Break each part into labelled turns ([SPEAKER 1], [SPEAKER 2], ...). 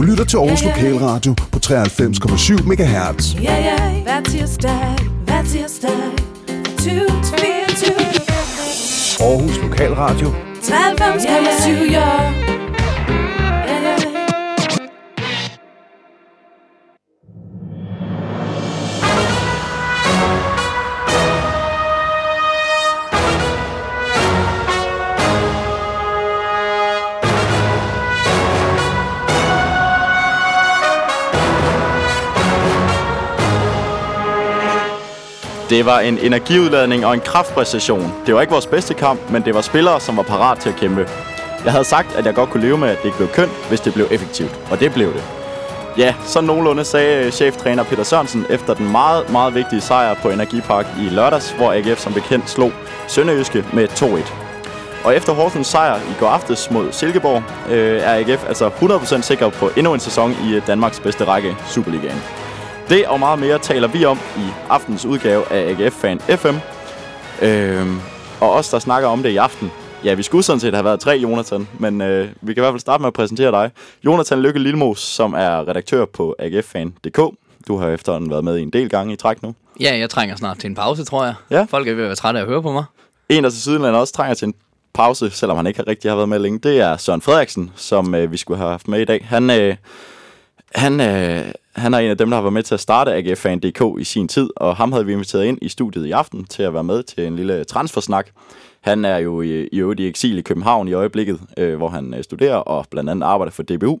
[SPEAKER 1] Du lytter til Aarhus Lokalradio på 93,7 MHz.
[SPEAKER 2] Ja, ja, hver tirsdag, hver tirsdag, 20 til 24.
[SPEAKER 1] Aarhus Lokalradio.
[SPEAKER 2] 93,7, ja. Ja,
[SPEAKER 3] Det var en energiudladning og en kraftpræstation. Det var ikke vores bedste kamp, men det var spillere, som var parat til at kæmpe. Jeg havde sagt, at jeg godt kunne leve med, at det ikke blev kønt, hvis det blev effektivt. Og det blev det. Ja, så nogenlunde sagde øh, cheftræner Peter Sørensen efter den meget, meget vigtige sejr på Energipark i lørdags, hvor AGF som bekendt slog Sønderjyske med 2-1. Og efter Horsens sejr i går aftes mod Silkeborg, øh, er AGF altså 100% sikker på endnu en sæson i øh, Danmarks bedste række, Superligaen. Det og meget mere taler vi om i aftens udgave af AGF Fan FM. Øhm, og os, der snakker om det i aften, ja, vi skulle sådan set have været tre Jonathan, men øh, vi kan i hvert fald starte med at præsentere dig. Jonathan Lykke Lilmos, som er redaktør på AGFFan.dk. Du har efterhånden været med i en del gange i træk nu.
[SPEAKER 4] Ja, jeg trænger snart til en pause, tror jeg.
[SPEAKER 3] Ja.
[SPEAKER 4] Folk er ved at være trætte af at høre på mig.
[SPEAKER 3] En, der til sidenland også trænger til en pause, selvom han ikke rigtig har været med længe, det er Søren Frederiksen, som øh, vi skulle have haft med i dag. Han, øh, han, øh, han er en af dem, der har været med til at starte AGFan.dk i sin tid, og ham havde vi inviteret ind i studiet i aften til at være med til en lille transfersnak. Han er jo i, i øvrigt i eksil i København i øjeblikket, øh, hvor han øh, studerer og blandt andet arbejder for DBU.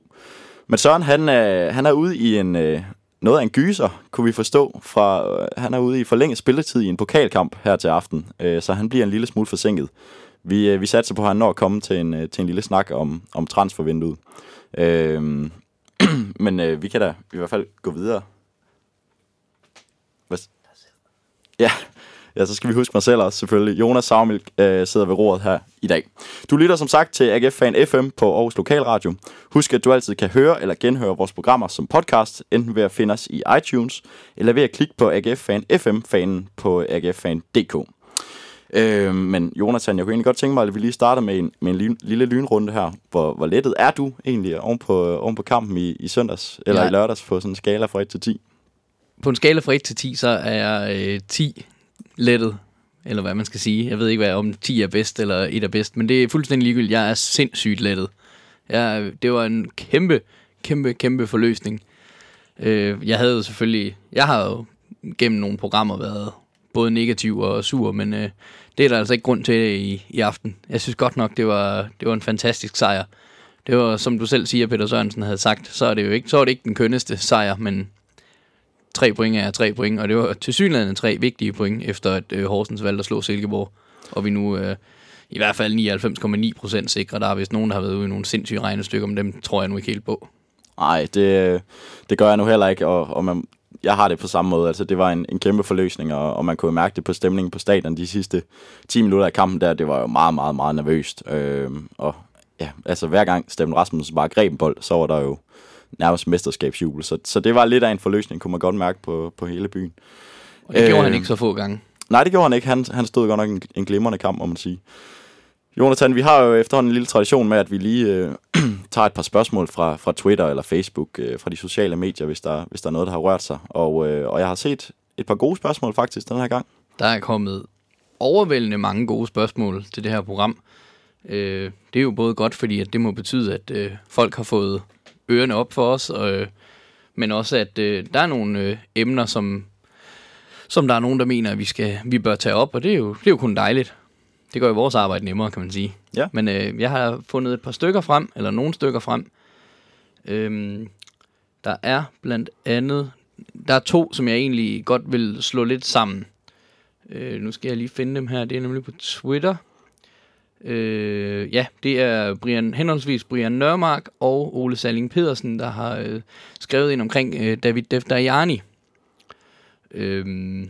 [SPEAKER 3] Men Søren, han, øh, han er ude i en, øh, noget af en gyser, kunne vi forstå. Fra, øh, han er ude i forlænget spilletid i en pokalkamp her til aften, øh, så han bliver en lille smule forsinket. Vi, øh, vi satser på, at han når at komme til en, øh, til en lille snak om, om transfervinduet. Øh, men øh, vi kan da i hvert fald gå videre. Hvad? Ja. ja, så skal vi huske mig selv også selvfølgelig. Jonas Savmilk øh, sidder ved roret her i dag. Du lytter som sagt til AGF Fan FM på Aarhus Lokalradio. Husk, at du altid kan høre eller genhøre vores programmer som podcast, enten ved at finde os i iTunes, eller ved at klikke på AGF Fan FM-fanen på AGFFan.dk. Øh, men Jonathan, jeg kunne egentlig godt tænke mig, at vi lige starter med en, med en lille, lille lynrunde her. Hvor, hvor lettet er du egentlig oven på, oven på kampen i, i søndags, eller
[SPEAKER 4] Ja.
[SPEAKER 3] i lørdags, på sådan en skala fra 1 til 10?
[SPEAKER 4] På en skala fra 1 til 10, så er jeg øh, 10 lettet. Eller hvad man skal sige. Jeg ved ikke, hvad, om 10 er bedst eller 1 er bedst. Men det er fuldstændig ligegyldigt. Jeg er sindssygt lettet. Jeg, det var en kæmpe, kæmpe, kæmpe forløsning. Øh, jeg havde jo selvfølgelig... Jeg har jo gennem nogle programmer været både negativ og sur, men øh, det er der altså ikke grund til i, i aften. Jeg synes godt nok, det var, det var en fantastisk sejr. Det var, som du selv siger, Peter Sørensen havde sagt, så er det jo ikke, så er det ikke den kønneste sejr, men tre point er tre point, og det var til synligheden tre vigtige point, efter at øh, Horsens valgte at slå Silkeborg, og vi nu øh, i hvert fald 99,9 procent sikre. Der er vist nogen, der har været ude i nogle sindssyge regnestykker, men dem tror jeg nu ikke helt på.
[SPEAKER 3] Nej, det, det gør jeg nu heller ikke, og, og man, jeg har det på samme måde. Altså, det var en, en kæmpe forløsning, og, og man kunne mærke det på stemningen på stadion de sidste 10 minutter af kampen der. Det var jo meget, meget, meget nervøst. Øh, og ja, altså hver gang Steffen Rasmussen bare greb en bold, så var der jo nærmest mesterskabsjubel. Så, så det var lidt af en forløsning, kunne man godt mærke på, på hele byen.
[SPEAKER 4] Og det øh, gjorde han ikke så få gange.
[SPEAKER 3] Nej, det gjorde han ikke. Han, han stod godt nok en, en glimrende kamp, må man sige. Jonathan, vi har jo efterhånden en lille tradition med, at vi lige øh, tager et par spørgsmål fra, fra Twitter eller Facebook, øh, fra de sociale medier, hvis der, hvis der er noget, der har rørt sig. Og, øh, og jeg har set et par gode spørgsmål faktisk den her gang.
[SPEAKER 4] Der er kommet overvældende mange gode spørgsmål til det her program. Øh, det er jo både godt, fordi at det må betyde, at øh, folk har fået ørerne op for os, og, øh, men også, at øh, der er nogle øh, emner, som, som der er nogen, der mener, at vi, skal, vi bør tage op, og det er, jo, det er jo kun dejligt. Det gør jo vores arbejde nemmere, kan man sige.
[SPEAKER 3] Ja.
[SPEAKER 4] Men øh, jeg har fundet et par stykker frem, eller nogle stykker frem. Øhm, der er blandt andet, der er to, som jeg egentlig godt vil slå lidt sammen. Øh, nu skal jeg lige finde dem her. Det er nemlig på Twitter. Øh, ja, det er Brian, henholdsvis Brian Nørmark og Ole Salling Pedersen, der har øh, skrevet ind omkring øh, David Defdajani. Øh,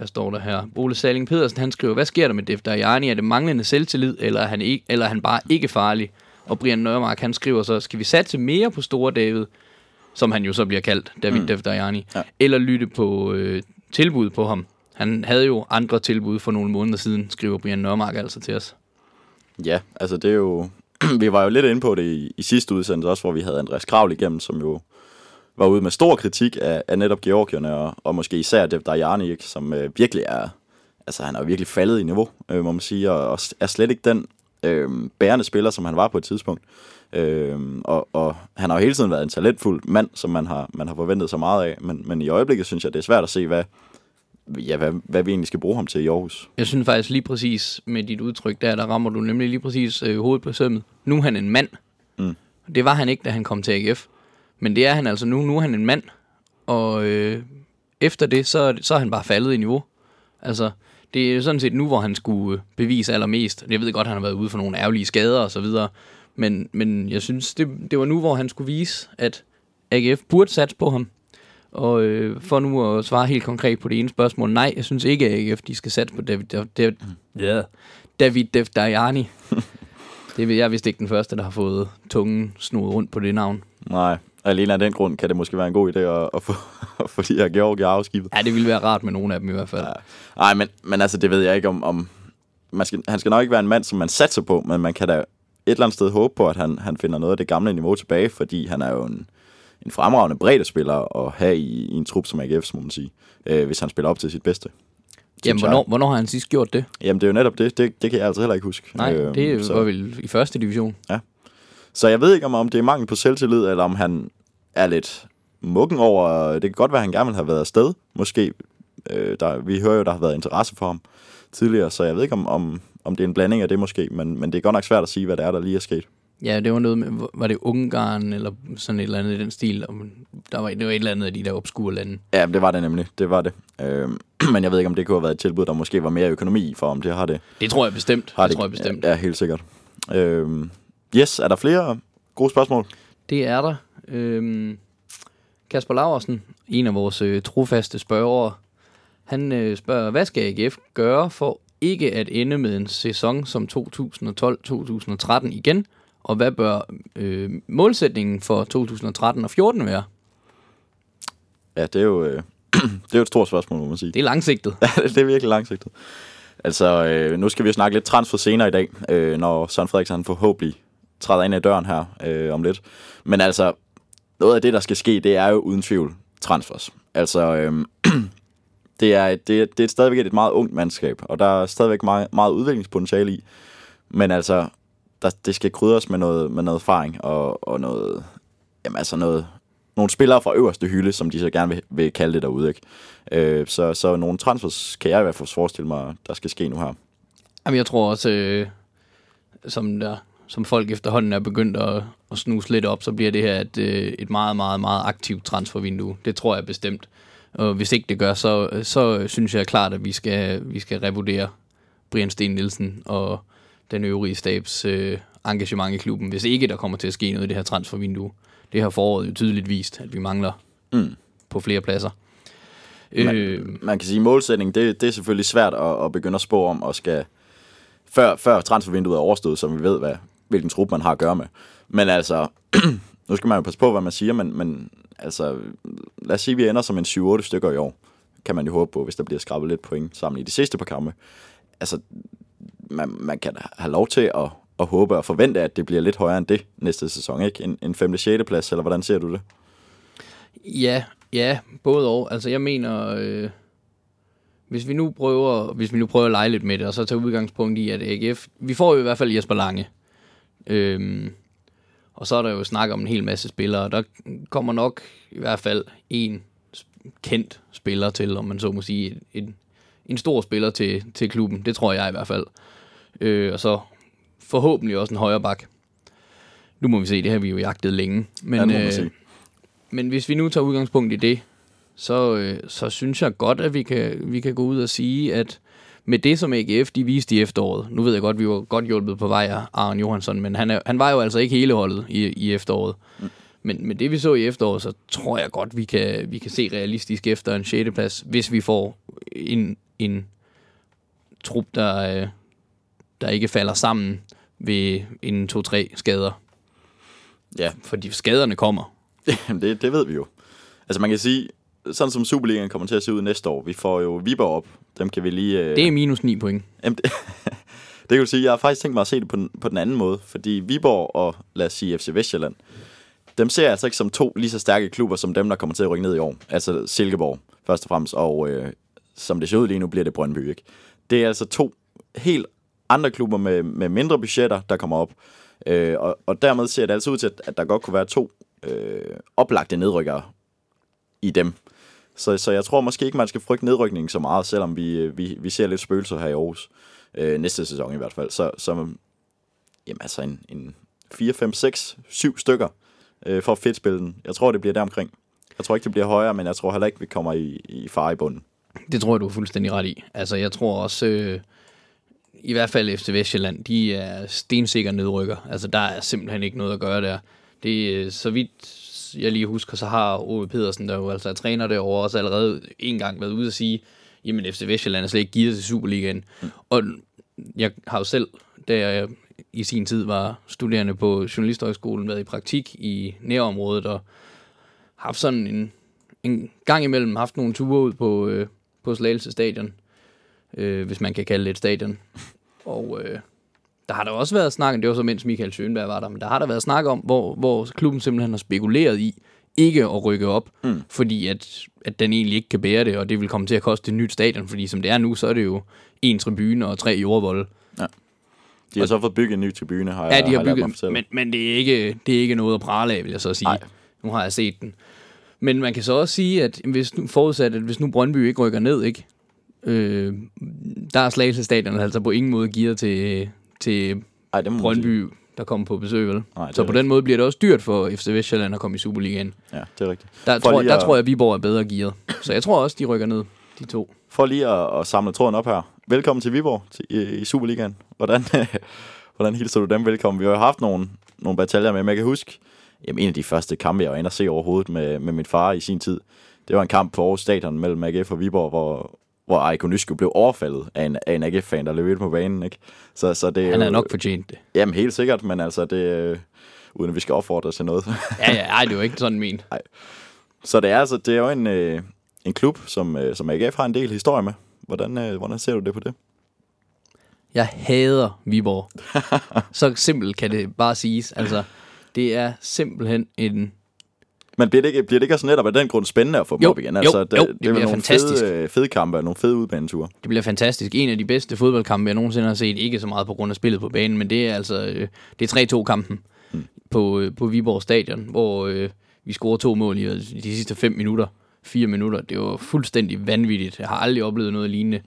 [SPEAKER 4] hvad står der her? Ole Salling Pedersen, han skriver, hvad sker der med Defdajani? Er det manglende selvtillid, eller er han, ikke, eller er han bare ikke farlig? Og Brian Nørmark, han skriver så, skal vi satse mere på Store David, som han jo så bliver kaldt, David mm. Defdajani,
[SPEAKER 3] Ja.
[SPEAKER 4] ja. eller lytte på øh, tilbud på ham? Han havde jo andre tilbud for nogle måneder siden, skriver Brian Nørmark altså til os.
[SPEAKER 3] Ja, altså det er jo vi var jo lidt inde på det i, i sidste udsendelse også, hvor vi havde Andreas Kravl igennem, som jo var ude med stor kritik af, af netop Georgierne, og, og måske især Dev Dajani, ikke, som øh, virkelig er, altså han er virkelig faldet i niveau, øh, må man sige, og, og er slet ikke den øh, bærende spiller, som han var på et tidspunkt. Øh, og, og han har jo hele tiden været en talentfuld mand, som man har, man har forventet så meget af, men, men i øjeblikket synes jeg, det er svært at se, hvad, ja, hvad, hvad vi egentlig skal bruge ham til i Aarhus.
[SPEAKER 4] Jeg synes faktisk lige præcis med dit udtryk der, der rammer du nemlig lige præcis øh, hovedet på sømmet. Nu er han en mand.
[SPEAKER 3] Mm.
[SPEAKER 4] Det var han ikke, da han kom til AGF. Men det er han altså nu. Nu er han en mand. Og øh, efter det, så, så er han bare faldet i niveau. Altså, det er sådan set nu, hvor han skulle øh, bevise allermest. Jeg ved godt, han har været ude for nogle ærgerlige skader og så videre. Men, men jeg synes, det, det var nu, hvor han skulle vise, at AGF burde satse på ham. Og øh, for nu at svare helt konkret på det ene spørgsmål, nej, jeg synes ikke, at AGF de skal satse på David, David, ja, David Defdajani. det er jeg vist ikke den første, der har fået tungen snoet rundt på det navn.
[SPEAKER 3] Nej, alene af den grund kan det måske være en god idé at, at få, at få de her Georgier afskibet.
[SPEAKER 4] Ja, det ville være rart med nogle af dem i hvert fald. Ja.
[SPEAKER 3] Nej, men, men altså, det ved jeg ikke om... om man skal, han skal nok ikke være en mand, som man satser på, men man kan da et eller andet sted håbe på, at han, han finder noget af det gamle niveau tilbage, fordi han er jo en, en fremragende breddespiller at have i, i en trup som AGF, må man sige, øh, hvis han spiller op til sit bedste.
[SPEAKER 4] Jamen,
[SPEAKER 3] synes jeg.
[SPEAKER 4] hvornår, hvornår har han sidst gjort det?
[SPEAKER 3] Jamen, det er jo netop det. Det, det kan jeg altså heller ikke huske.
[SPEAKER 4] Nej,
[SPEAKER 3] Øhm,
[SPEAKER 4] det
[SPEAKER 3] så,
[SPEAKER 4] var vel i første division.
[SPEAKER 3] Så jeg ved ikke, om, det er mangel på selvtillid, eller om han er lidt muggen over... Det kan godt være, at han gerne vil have været afsted, måske. Øh, der, vi hører jo, der har været interesse for ham tidligere, så jeg ved ikke, om, om, om det er en blanding af det måske, men, men det er godt nok svært at sige, hvad det er, der lige er sket.
[SPEAKER 4] Ja, det var noget med, var det Ungarn eller sådan et eller andet i den stil? Der var, det var et eller andet af de der obskure lande.
[SPEAKER 3] Ja, det var det nemlig. Det var det. Øh, men jeg ved ikke, om det kunne have været et tilbud, der måske var mere økonomi for, om det har det.
[SPEAKER 4] Det tror jeg bestemt.
[SPEAKER 3] Har
[SPEAKER 4] det tror jeg bestemt.
[SPEAKER 3] Ja, helt sikkert. Øh, yes, er der flere gode spørgsmål?
[SPEAKER 4] Det er der. Øhm, Kasper Laversen, en af vores øh, trofaste spørgere, han øh, spørger, hvad skal AGF gøre for ikke at ende med en sæson som 2012-2013 igen? Og hvad bør øh, målsætningen for 2013 og 14 være?
[SPEAKER 3] Ja, det er jo, øh, det er jo et stort spørgsmål, må man sige.
[SPEAKER 4] Det er langsigtet.
[SPEAKER 3] det er virkelig langsigtet. Altså, øh, nu skal vi jo snakke lidt transfer senere i dag, øh, når Søren Frederiksen han forhåbentlig træder ind ad døren her øh, om lidt. Men altså, noget af det, der skal ske, det er jo uden tvivl transfers. Altså, øh, det, er, det, det er stadigvæk et meget ungt mandskab, og der er stadigvæk meget, meget udviklingspotentiale i. Men altså, der, det skal krydres med noget, med noget erfaring og, og noget, jamen altså noget, nogle spillere fra øverste hylde, som de så gerne vil, vil kalde det derude. Ikke? Øh, så, så nogle transfers kan jeg i hvert fald forestille mig, der skal ske nu her.
[SPEAKER 4] Jamen, jeg tror også, øh, som, der, som folk efterhånden er begyndt at, at snuse lidt op, så bliver det her et, øh, et meget, meget, meget aktivt transfervindue. Det tror jeg bestemt. Og hvis ikke det gør, så, så synes jeg klart, at vi skal, vi skal revurdere Brian Sten Nielsen og den øvrige stabs øh, engagement i klubben, hvis ikke der kommer til at ske noget i det her transfervindue. Det har foråret jo tydeligt vist, at vi mangler
[SPEAKER 3] Mm.
[SPEAKER 4] på flere pladser.
[SPEAKER 3] Man,
[SPEAKER 4] Øh,
[SPEAKER 3] man kan sige, at målsætning, det, det er selvfølgelig svært at, at begynde at spå om, og skal, før, før transfervinduet er overstået, så vi ved, hvad, hvilken trup man har at gøre med. Men altså, nu skal man jo passe på, hvad man siger, men, men altså, lad os sige, at vi ender som en 7-8 stykker i år. Kan man jo håbe på, hvis der bliver skrabet lidt point sammen i de sidste par kampe. Altså, man, man kan have lov til at, at håbe og forvente, at det bliver lidt højere end det næste sæson, ikke? En, en 5. 6. plads, eller hvordan ser du det?
[SPEAKER 4] Ja, ja, både og. Altså jeg mener, øh, hvis vi nu prøver, hvis vi nu prøver at lege lidt med det, og så tage udgangspunkt i, at AGF, vi får jo i hvert fald Jesper Lange. Øhm, og så er der jo snak om en hel masse spillere, der kommer nok i hvert fald en kendt spiller til, om man så må sige, en, en, stor spiller til, til klubben. Det tror jeg i hvert fald. Øh, og så forhåbentlig også en højre bak. Nu må vi se, det har vi jo jagtet længe. Men,
[SPEAKER 3] Ja,
[SPEAKER 4] øh, men hvis vi nu tager udgangspunkt i det, så, øh, så synes jeg godt, at vi kan, vi kan gå ud og sige, at med det, som AGF de viste i efteråret, nu ved jeg godt, vi var godt hjulpet på vej af Aron Johansson, men han, er, han var jo altså ikke hele holdet i, i efteråret. Mm. Men med det, vi så i efteråret, så tror jeg godt, vi kan, vi kan se realistisk efter en 6. plads, hvis vi får en, en trup, der, øh, der ikke falder sammen ved en 2-3 skader.
[SPEAKER 3] Ja,
[SPEAKER 4] Fordi skaderne kommer.
[SPEAKER 3] Jamen, det, det ved vi jo. Altså man kan sige, sådan som Superligaen kommer til at se ud næste år, vi får jo Viborg op. Dem kan vi lige... Øh,
[SPEAKER 4] Det er minus 9 point.
[SPEAKER 3] jamen, det, Det vil sige, jeg har faktisk tænkt mig at se det på den, på den anden måde, fordi Viborg og lad os sige FC Vestjylland, dem ser jeg altså ikke som to lige så stærke klubber, som dem, der kommer til at rykke ned i år. Altså Silkeborg, først og fremmest, og øh, som det ser ud lige nu, bliver det Brøndby, ikke? Det er altså to helt andre klubber med, med mindre budgetter, der kommer op. Øh, og, og dermed ser det altså ud til, at, at der godt kunne være to øh, oplagte nedrykkere i dem. Så, så jeg tror måske ikke, man skal frygte nedrykningen så meget, selvom vi, øh, vi, vi ser lidt spøgelser her i Aarhus. Øh, næste sæson i hvert fald. Så, så jamen altså en, en 4, 5, 6, 7 stykker øh, for at fedt spille. Jeg tror, det bliver deromkring. Jeg tror ikke, det bliver højere, men jeg tror heller ikke, vi kommer i, i fare i bunden.
[SPEAKER 4] Det tror jeg, du er fuldstændig ret i. Altså, jeg tror også, øh, i hvert fald FC Vestjylland, de er stensikker nedrykker. Altså, der er simpelthen ikke noget at gøre der. Det er, så vidt jeg lige husker, så har Ove Pedersen, der jo altså er træner derovre, også allerede en gang været ude at sige, jamen FC Vestjylland er slet ikke givet til Superligaen. Mm. Og jeg har jo selv, da jeg i sin tid var studerende på Journalisthøjskolen, været i praktik i nærområdet og haft sådan en, en gang imellem haft nogle ture ud på, øh, på Slagelse Stadion, øh, hvis man kan kalde det et stadion. Og øh, der har der også været snak, det var så mens Michael Schönberg var der, men der har der været snak om, hvor, hvor klubben simpelthen har spekuleret i ikke at rykke op, mm. fordi at, at den egentlig ikke kan bære det, og det vil komme til at koste et nyt stadion, fordi som det er nu, så er det jo en tribune og tre jordvolde.
[SPEAKER 3] Ja. De har så fået bygget en ny tribune, har
[SPEAKER 4] Ja,
[SPEAKER 3] jeg
[SPEAKER 4] de har
[SPEAKER 3] har
[SPEAKER 4] bygget, men, men det, er ikke, det er ikke noget at prale af, vil jeg så sige.
[SPEAKER 3] Nej.
[SPEAKER 4] Nu har jeg set den. Men man kan så også sige, at hvis nu, forudsat, at hvis nu Brøndby ikke rykker ned, ikke, øh, der er Slagelse Stadion altså på ingen måde gearet til, til
[SPEAKER 3] Ej, det må
[SPEAKER 4] Brøndby, der kommer på besøg, vel?
[SPEAKER 3] Det
[SPEAKER 4] så på den måde bliver det også dyrt for FC Vestjylland at komme i Superligaen.
[SPEAKER 3] Ja, det er rigtigt.
[SPEAKER 4] Der,
[SPEAKER 3] For
[SPEAKER 4] tror, der
[SPEAKER 3] at-
[SPEAKER 4] tror jeg, at Viborg er bedre gearet. Så jeg tror også, de rykker ned, de to.
[SPEAKER 3] For lige at, at samle tråden op her. Velkommen til Viborg til, i, i Superligaen. Hvordan, hvordan hilser du dem velkommen? Vi har jo haft nogle, nogle bataljer med, men jeg kan huske, jamen en af de første kampe, jeg var inde og se overhovedet med, med min far i sin tid. Det var en kamp på Aarhus Stadion mellem AGF og Viborg, hvor, hvor Aiko Nysko blev overfaldet af en, af en AGF-fan, der løb ind på banen. Ikke? Så, så det, er
[SPEAKER 4] Han
[SPEAKER 3] jo-
[SPEAKER 4] havde nok fortjent det.
[SPEAKER 3] Jamen helt sikkert, men altså det... øh, Uden at vi skal opfordre til noget.
[SPEAKER 4] Ja, ja, ej, det var ikke sådan ment.
[SPEAKER 3] Så det er altså det er jo en, øh, en klub, som, øh, som AGF har en del historie med. Hvordan, øh, hvordan ser du det på det?
[SPEAKER 4] Jeg hader Viborg. så simpelt kan det bare siges. Altså, det er simpelthen en...
[SPEAKER 3] Men bliver det ikke, bliver det ikke også netop af den grund spændende at få dem
[SPEAKER 4] Jo,
[SPEAKER 3] op igen?
[SPEAKER 4] jo,
[SPEAKER 3] Altså, det,
[SPEAKER 4] jo,
[SPEAKER 3] det,
[SPEAKER 4] det
[SPEAKER 3] er
[SPEAKER 4] bliver
[SPEAKER 3] nogle
[SPEAKER 4] fantastisk.
[SPEAKER 3] fede, øh, fede kampe og nogle fede udbaneture.
[SPEAKER 4] Det bliver fantastisk. En af de bedste fodboldkampe, jeg nogensinde har set. Ikke så meget på grund af spillet på banen, men det er altså øh, det er 3-2-kampen mm. på, øh, på Viborg Stadion, hvor øh, vi scorer to mål i de sidste 5 minutter. 4 minutter. Det var fuldstændig vanvittigt. Jeg har aldrig oplevet noget lignende,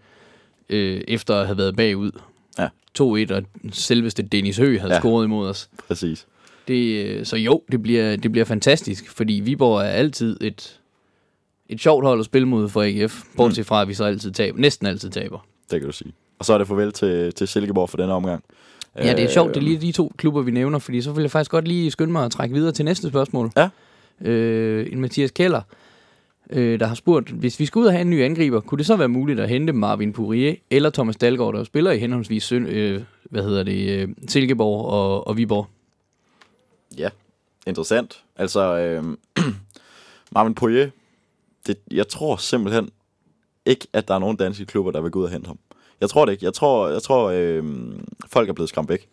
[SPEAKER 4] øh, efter at have været bagud.
[SPEAKER 3] Ja.
[SPEAKER 4] 2-1, og selveste Dennis Høgh havde
[SPEAKER 3] ja.
[SPEAKER 4] scoret imod os.
[SPEAKER 3] Præcis.
[SPEAKER 4] Det, øh, så jo, det bliver, det bliver fantastisk, fordi Viborg er altid et, et sjovt hold at spille mod for AGF, bortset fra, at vi så altid taber, næsten altid taber.
[SPEAKER 3] Det kan du sige. Og så er det farvel til, til Silkeborg for denne omgang.
[SPEAKER 4] Ja, det er sjovt, det er
[SPEAKER 3] Øh,
[SPEAKER 4] lige de to klubber, vi nævner, fordi så vil jeg faktisk godt lige skynde mig at trække videre til næste spørgsmål.
[SPEAKER 3] Ja.
[SPEAKER 4] Øh, en Mathias Keller, øh, der har spurgt, hvis vi skal ud og have en ny angriber, kunne det så være muligt at hente Marvin Poirier eller Thomas Dalgaard, der jo spiller i henholdsvis Søn, øh, hvad hedder det, øh, Silkeborg og, og Viborg?
[SPEAKER 3] Interessant. Altså, øh, Marvin Poirier, det, jeg tror simpelthen ikke, at der er nogen danske klubber, der vil gå ud og hente ham. Jeg tror det ikke. Jeg tror, jeg tror øh, folk er blevet skræmt væk.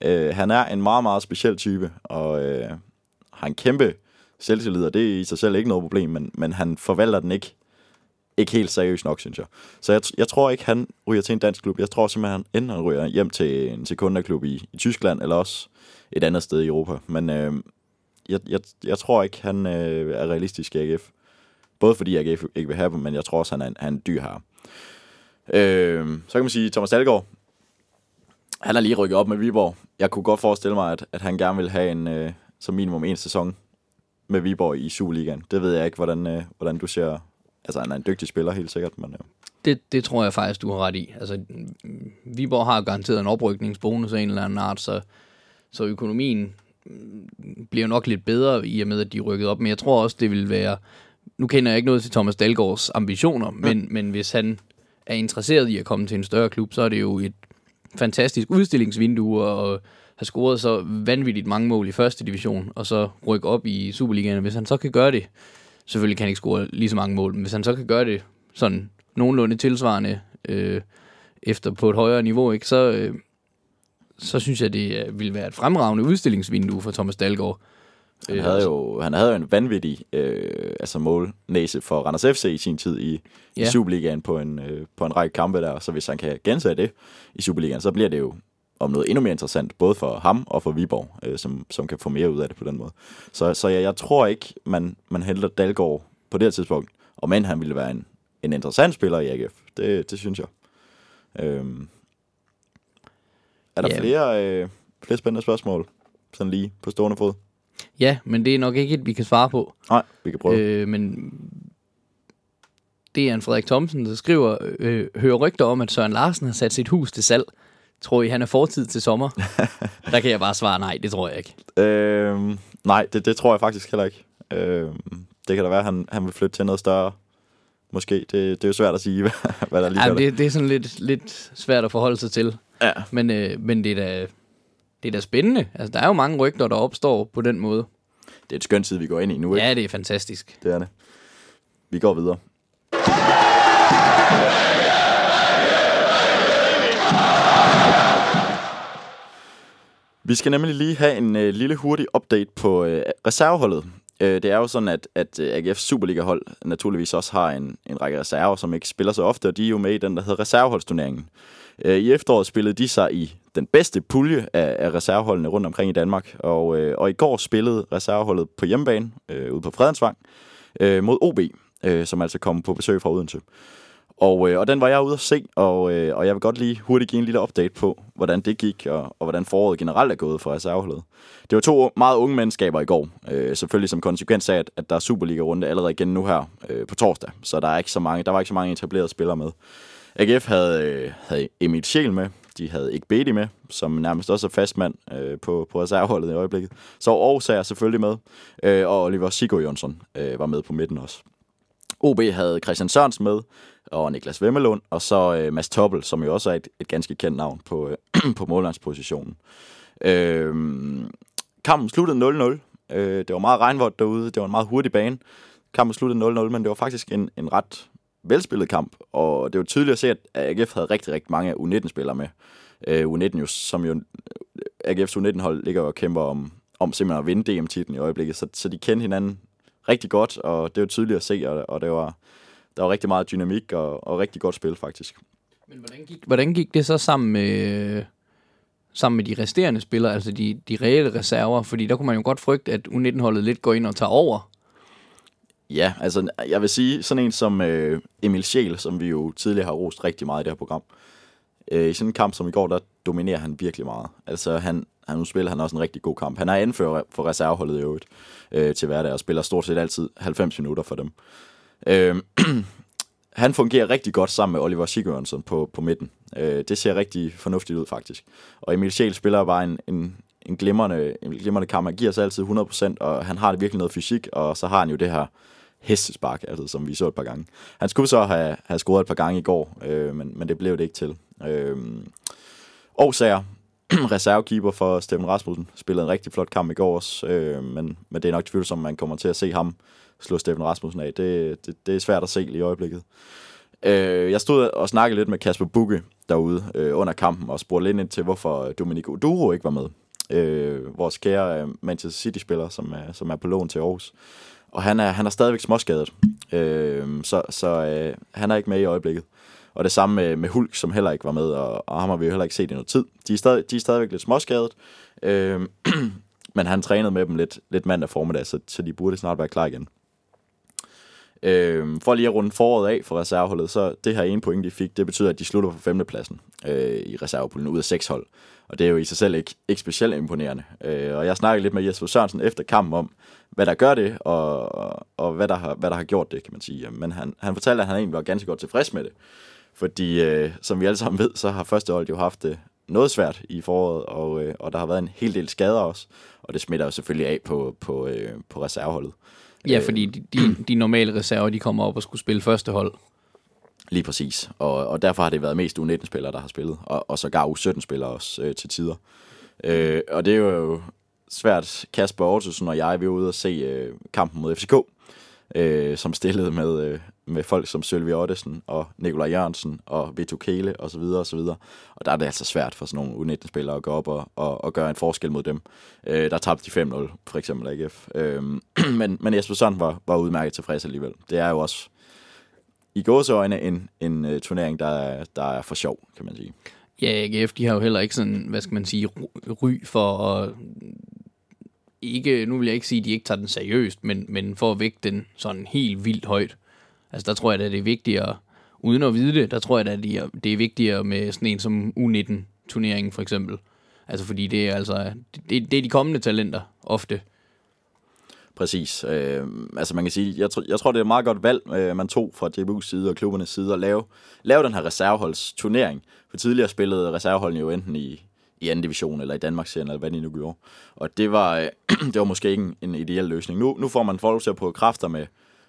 [SPEAKER 3] Øh, han er en meget, meget speciel type, og øh, har en kæmpe selvtillid, og det er i sig selv ikke noget problem, men, men han forvalter den ikke, ikke helt seriøst nok, synes jeg. Så jeg, jeg tror ikke, han ryger til en dansk klub. Jeg tror simpelthen, han enten han ryger hjem til en sekunderklub i, i Tyskland, eller også et andet sted i Europa. Men øh, jeg, jeg, jeg tror ikke, han øh, er realistisk i AGF. Både fordi AGF ikke vil have dem, men jeg tror også, han er en, han er en dyr her. Øh, så kan man sige, Thomas Dahlgaard, han er lige rykket op med Viborg. Jeg kunne godt forestille mig, at, at han gerne vil have en, øh, som minimum en sæson med Viborg i Superligaen. Det ved jeg ikke, hvordan, øh, hvordan du ser... Altså, han er en dygtig spiller, helt sikkert, men... Øh,
[SPEAKER 4] Det, det tror jeg faktisk, du har ret i. Altså, Viborg har garanteret en oprykningsbonus af en eller anden art, så, så økonomien bliver nok lidt bedre i og med, at de rykket op. Men jeg tror også, det vil være... Nu kender jeg ikke noget til Thomas Dalgaards ambitioner, men, men hvis han er interesseret i at komme til en større klub, så er det jo et fantastisk udstillingsvindue og har scoret så vanvittigt mange mål i første division, og så rykke op i Superligaen. Hvis han så kan gøre det, selvfølgelig kan han ikke score lige så mange mål, men hvis han så kan gøre det sådan nogenlunde tilsvarende øh, efter på et højere niveau, ikke, så, øh, så synes jeg, det øh, ville være et fremragende udstillingsvindue for Thomas Dahlgaard.
[SPEAKER 3] Han
[SPEAKER 4] Øh,
[SPEAKER 3] havde jo, han havde jo en vanvittig øh, altså målnæse for Randers FC i sin tid i, ja. i. Superligaen på en, øh, på en række kampe der. Så hvis han kan gentage det i Superligaen, så bliver det jo om noget endnu mere interessant, både for ham og for Viborg, øh, som, som kan få mere ud af det på den måde. Så, så jeg, jeg tror ikke, man, man hælder Dalgaard på det her tidspunkt, og men han ville være en, en interessant spiller i AGF. Det, det synes jeg. Øhm. Er der
[SPEAKER 4] Ja.
[SPEAKER 3] flere, øh, flere spændende spørgsmål, sådan lige på stående fod?
[SPEAKER 4] Ja, men det er nok ikke et, vi kan svare på.
[SPEAKER 3] Nej, vi kan prøve.
[SPEAKER 4] Øh, men det er en Frederik Thomsen, der skriver, øh, hører rygter om, at Søren Larsen har sat sit hus til salg. Tror I, han er fortid til sommer? der kan jeg bare svare nej, det tror jeg ikke.
[SPEAKER 3] Øhm, nej, det, det tror jeg faktisk heller ikke. Øhm, det kan da være, at han, han vil flytte til noget større. Måske. Det, det er jo svært at sige, hvad, hvad der lige gør
[SPEAKER 4] det, det er sådan lidt, lidt svært at forholde sig til.
[SPEAKER 3] Ja.
[SPEAKER 4] Men, øh, men det, er da, det er da spændende. Altså, der er jo mange rygter, der opstår på den måde.
[SPEAKER 3] det er et skønt tid, vi går ind i nu, ikke?
[SPEAKER 4] Ja, det er fantastisk.
[SPEAKER 3] Det er det. Vi går videre. Vi skal nemlig lige have en øh, lille hurtig update på øh, reserveholdet. Øh, det er jo sådan, at, at øh, AGF Superliga-hold naturligvis også har en, en række reserver, som ikke spiller så ofte, og de er jo med i den, der hedder reserveholdsturneringen. Øh, Øh, I efteråret spillede de sig i den bedste pulje af, af reserveholdene rundt omkring i Danmark, og, øh, og i går spillede reserveholdet på hjemmebane øh, ude på Fredensvang øh, mod OB, øh, som altså kom på besøg fra Odense. Og, øh, og den var jeg ude at se, og, øh, og jeg vil godt lige hurtigt give en lille update på, hvordan det gik, og, og hvordan foråret generelt er gået for reserveholdet. Det var to meget unge mandskaber i går, øh, selvfølgelig som konsekvens af, at, at der er Superliga-runde allerede igen nu her øh, på torsdag, så der, er ikke så mange, der var ikke så mange etablerede spillere med. AGF havde, øh, havde Emil Schiel med, de havde ikke Bedi med, som nærmest også er fastmand øh, på, på reserveholdet i øjeblikket. Så Aarhus er selvfølgelig med, øh, og Oliver Sigurd Jonsson øh, var med på midten også. OB havde Christian Sørens med, og Niklas Vemmelund, og så øh, Mads Toppel, som jo også er et, et ganske kendt navn på, øh, på målmandspositionen. Øh, kampen sluttede 0-0. Øh, det var meget regnvådt derude, det var en meget hurtig bane. Kampen sluttede 0-0, men det var faktisk en, en ret velspillet kamp, og det var tydeligt at se, at AGF havde rigtig, rigtig mange U19-spillere med. Øh, U19 jo, som jo, AGF's U19-hold ligger jo og kæmper om, om simpelthen at vinde DM-titlen i øjeblikket, så, så de kendte hinanden rigtig godt, og det var tydeligt at se, og, og det var, der var rigtig meget dynamik og, og rigtig godt spil, faktisk.
[SPEAKER 4] Men hvordan gik, hvordan gik det så sammen med, sammen med de resterende spillere, altså de, de reelle reserver? Fordi der kunne man jo godt frygte, at U19-holdet lidt går ind og tager over.
[SPEAKER 3] Ja, altså jeg vil sige, sådan en som øh, Emil Sjæl, som vi jo tidligere har rost rigtig meget i det her program, øh, i sådan en kamp som i går, der dominerer han virkelig meget. Altså han, han nu spiller han også en rigtig god kamp. Han er anfører for reserveholdet i øvrigt øh, til hverdag, og spiller stort set altid 90 minutter for dem. Øh, han fungerer rigtig godt sammen med Oliver Sigurdsson på, på midten. Øh, det ser rigtig fornuftigt ud, faktisk. Og Emil Sjæl spiller bare en, en, en, glimrende, en glimrende kamp. Han giver sig altid 100%, og han har det virkelig noget fysik, og så har han jo det her hestespark, altså, som vi så et par gange. Han skulle så have, have scoret et par gange i går, øh, men, men det blev det ikke til. Øh, Årsager, reservekeeper for Steffen Rasmussen, spillede en rigtig flot kamp i går også, øh, men, men det er nok tvivlsomt, at man kommer til at se ham slå Steffen Rasmussen af. Det, det, det er svært at se lige i øjeblikket. Øh, jeg stod og snakkede lidt med Kasper Bugge derude øh, under kampen, og spurgte lidt ind til, hvorfor Dominic Oduro ikke var med. Øh, vores kære øh, Manchester City-spiller, som er, som er på lån til Aarhus. Og han er, han er stadigvæk småskadet, øh, så, så øh, han er ikke med i øjeblikket. Og det samme med, med Hulk, som heller ikke var med, og, og ham har vi jo heller ikke set i noget tid. De er, stadig, de er stadigvæk lidt småskadet, øh, men han trænede med dem lidt, lidt mandag formiddag, så, så de burde snart være klar igen. Øh, for lige at runde foråret af for reserveholdet, så det her ene point, de fik, det betyder, at de slutter på femtepladsen øh, i reservepuljen ud af seks hold. Og det er jo i sig selv ikke, ikke specielt imponerende. Øh, og jeg snakkede lidt med Jesper Sørensen efter kampen om, hvad der gør det, og, og hvad, der har, hvad der har gjort det, kan man sige. Men han, han fortalte, at han egentlig var ganske godt tilfreds med det. Fordi, øh, som vi alle sammen ved, så har første hold jo haft det noget svært i foråret, og, øh, og der har været en hel del skader også. Og det smitter jo selvfølgelig af på, på, øh, på reserveholdet.
[SPEAKER 4] Ja,
[SPEAKER 3] Øh,
[SPEAKER 4] fordi de, de, de normale reserver, de kommer op og skulle spille første hold.
[SPEAKER 3] Lige præcis. Og, og derfor har det været mest U19-spillere, der har spillet. Og, og sågar U17-spillere også øh, til tider. Øh, og det er jo svært. Kasper Aarhusen og jeg, vi var ude og se øh, kampen mod FCK, øh, som stillede med, øh, med folk som Sølvi Ottesen og Nikolaj Jørgensen og Vito Kele og så videre og så videre. Og der er det altså svært for sådan nogle U19-spillere at gå op og, og, og gøre en forskel mod dem. Øh, der tabte de 5-0, for eksempel AGF. Øh, men, men Jesper Sand var, var udmærket tilfreds alligevel. Det er jo også i gåseøjne en, en uh, turnering, der er, der er for sjov, kan man sige.
[SPEAKER 4] Ja, AGF, de har jo heller ikke sådan, hvad skal man sige, ry- ry for at ikke, nu vil jeg ikke sige, at de ikke tager den seriøst, men, men for at vægte den sådan helt vildt højt. Altså der tror jeg, at det er vigtigere, uden at vide det, der tror jeg, at det er, det er vigtigere med sådan en som U19-turneringen for eksempel. Altså fordi det er altså, det, det er de kommende talenter ofte.
[SPEAKER 3] Præcis. Øh, altså man kan sige, jeg, tr- jeg tror, det er et meget godt valg, øh, man tog fra DBU's side og klubbernes side at lave, lave den her reserveholdsturnering. For tidligere spillede reserveholdene jo enten i, i anden division eller i Danmarks eller hvad de nu gjorde. Og det var, øh, det var måske ikke en, en ideel løsning. Nu, nu får man folk til at prøve kræfter med,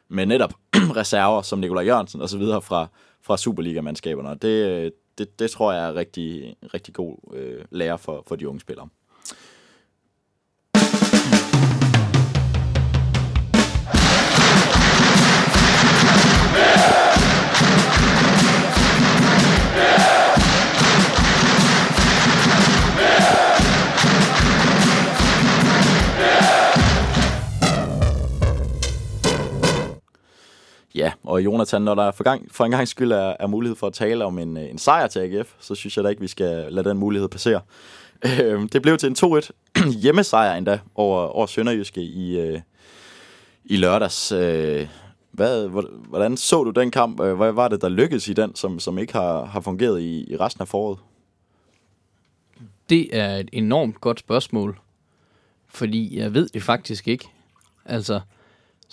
[SPEAKER 3] med netop reserver som Nikolaj Jørgensen og så videre fra, fra Superliga-mandskaberne. Og det, øh, det, det tror jeg er rigtig, rigtig god øh, lære for, for de unge spillere. Ja, og Jonathan, når der for, gang, for en gang skyld er, er mulighed for at tale om en, en sejr til AGF, så synes jeg da ikke, vi skal lade den mulighed passere. Øh, det blev til en 2-1 hjemmesejr endda over, over Sønderjyske i, øh, i lørdags. Øh, hvad, hvordan så du den kamp? Øh, hvad var det, der lykkedes i den, som, som ikke har, har fungeret i, i resten af foråret?
[SPEAKER 4] Det er et enormt godt spørgsmål, fordi jeg ved det faktisk ikke. Altså,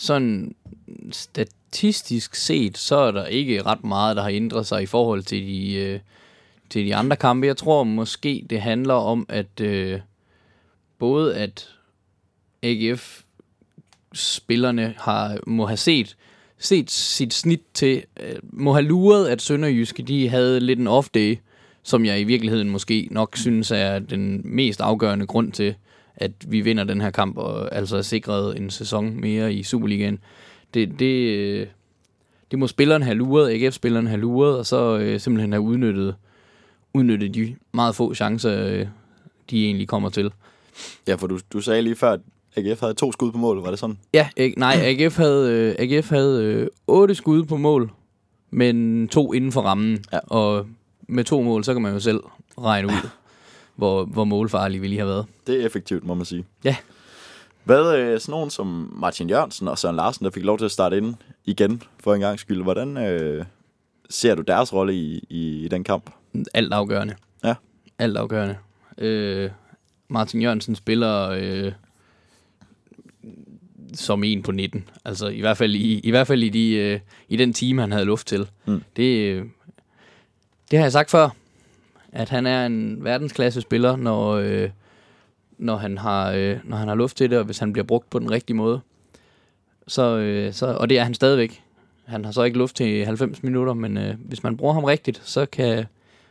[SPEAKER 4] sådan statistisk set, så er der ikke ret meget, der har ændret sig i forhold til de, øh, til de andre kampe. Jeg tror måske, det handler om, at øh, både at AGF-spillerne har, må have set, set sit snit til, øh, må have luret, at Sønderjyske de havde lidt en off-day, som jeg i virkeligheden måske nok synes er den mest afgørende grund til, at vi vinder den her kamp, og altså er sikret en sæson mere i Superligaen. Det, det, det må spillerne have luret, AGF-spillerne have luret, og så øh, simpelthen have udnyttet, udnyttet de meget få chancer, øh, de egentlig kommer til.
[SPEAKER 3] Ja, for du, du sagde lige før, at AGF havde to skud på mål, var det sådan?
[SPEAKER 4] Ja, øh, nej, AGF havde, øh, AGF havde øh, otte skud på mål, men to inden for rammen.
[SPEAKER 3] Ja.
[SPEAKER 4] Og med to mål, så kan man jo selv regne ud, hvor, hvor målfarlige vi lige har været.
[SPEAKER 3] Det er effektivt, må man sige.
[SPEAKER 4] Ja.
[SPEAKER 3] Hvad øh, sådan nogen som Martin Jørgensen og Søren Larsen, der fik lov til at starte ind igen for en gang skyld, hvordan øh, ser du deres rolle i, i, i den kamp?
[SPEAKER 4] Alt afgørende.
[SPEAKER 3] Ja.
[SPEAKER 4] Alt afgørende. Øh, Martin Jørgensen spiller øh, som en på 19. Altså i hvert fald i, i, hvert fald i, de, øh, i den time, han havde luft til.
[SPEAKER 3] Mm.
[SPEAKER 4] Det, øh, det har jeg sagt før, at han er en verdensklasse spiller, når, øh, når, han har, øh, når han har luft til det, og hvis han bliver brugt på den rigtige måde. Så, øh, så, og det er han stadigvæk. Han har så ikke luft til 90 minutter, men øh, hvis man bruger ham rigtigt, så kan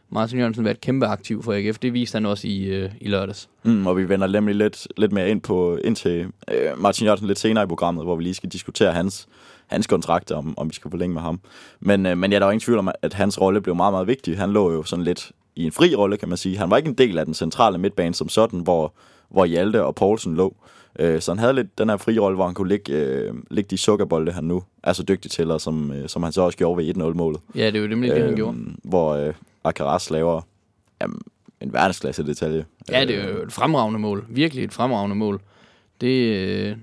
[SPEAKER 4] Martin Jørgensen være et kæmpe aktiv for AGF. Det viste han også i, øh, i lørdags.
[SPEAKER 3] Mm, og vi vender nemlig lidt, lidt mere ind, på, ind til øh, Martin Jørgensen lidt senere i programmet, hvor vi lige skal diskutere hans, hans kontrakt, om, om vi skal forlænge med ham. Men, øh, men ja, der er ingen tvivl om, at hans rolle blev meget, meget vigtig. Han lå jo sådan lidt i en fri rolle, kan man sige. Han var ikke en del af den centrale midtbane som sådan, hvor, hvor Hjalte og Poulsen lå. Øh, så han havde lidt den her fri rolle, hvor han kunne lægge, øh, lægge de sukkerbolde, han nu er så dygtig til, og som, øh, som han så også gjorde ved 1-0-målet.
[SPEAKER 4] Ja, det er jo nemlig det, han gjorde.
[SPEAKER 3] Hvor øh, Akaras laver jamen, en verdensklasse detalje.
[SPEAKER 4] Ja, det er jo et fremragende mål. Virkelig et fremragende mål. Det, øh,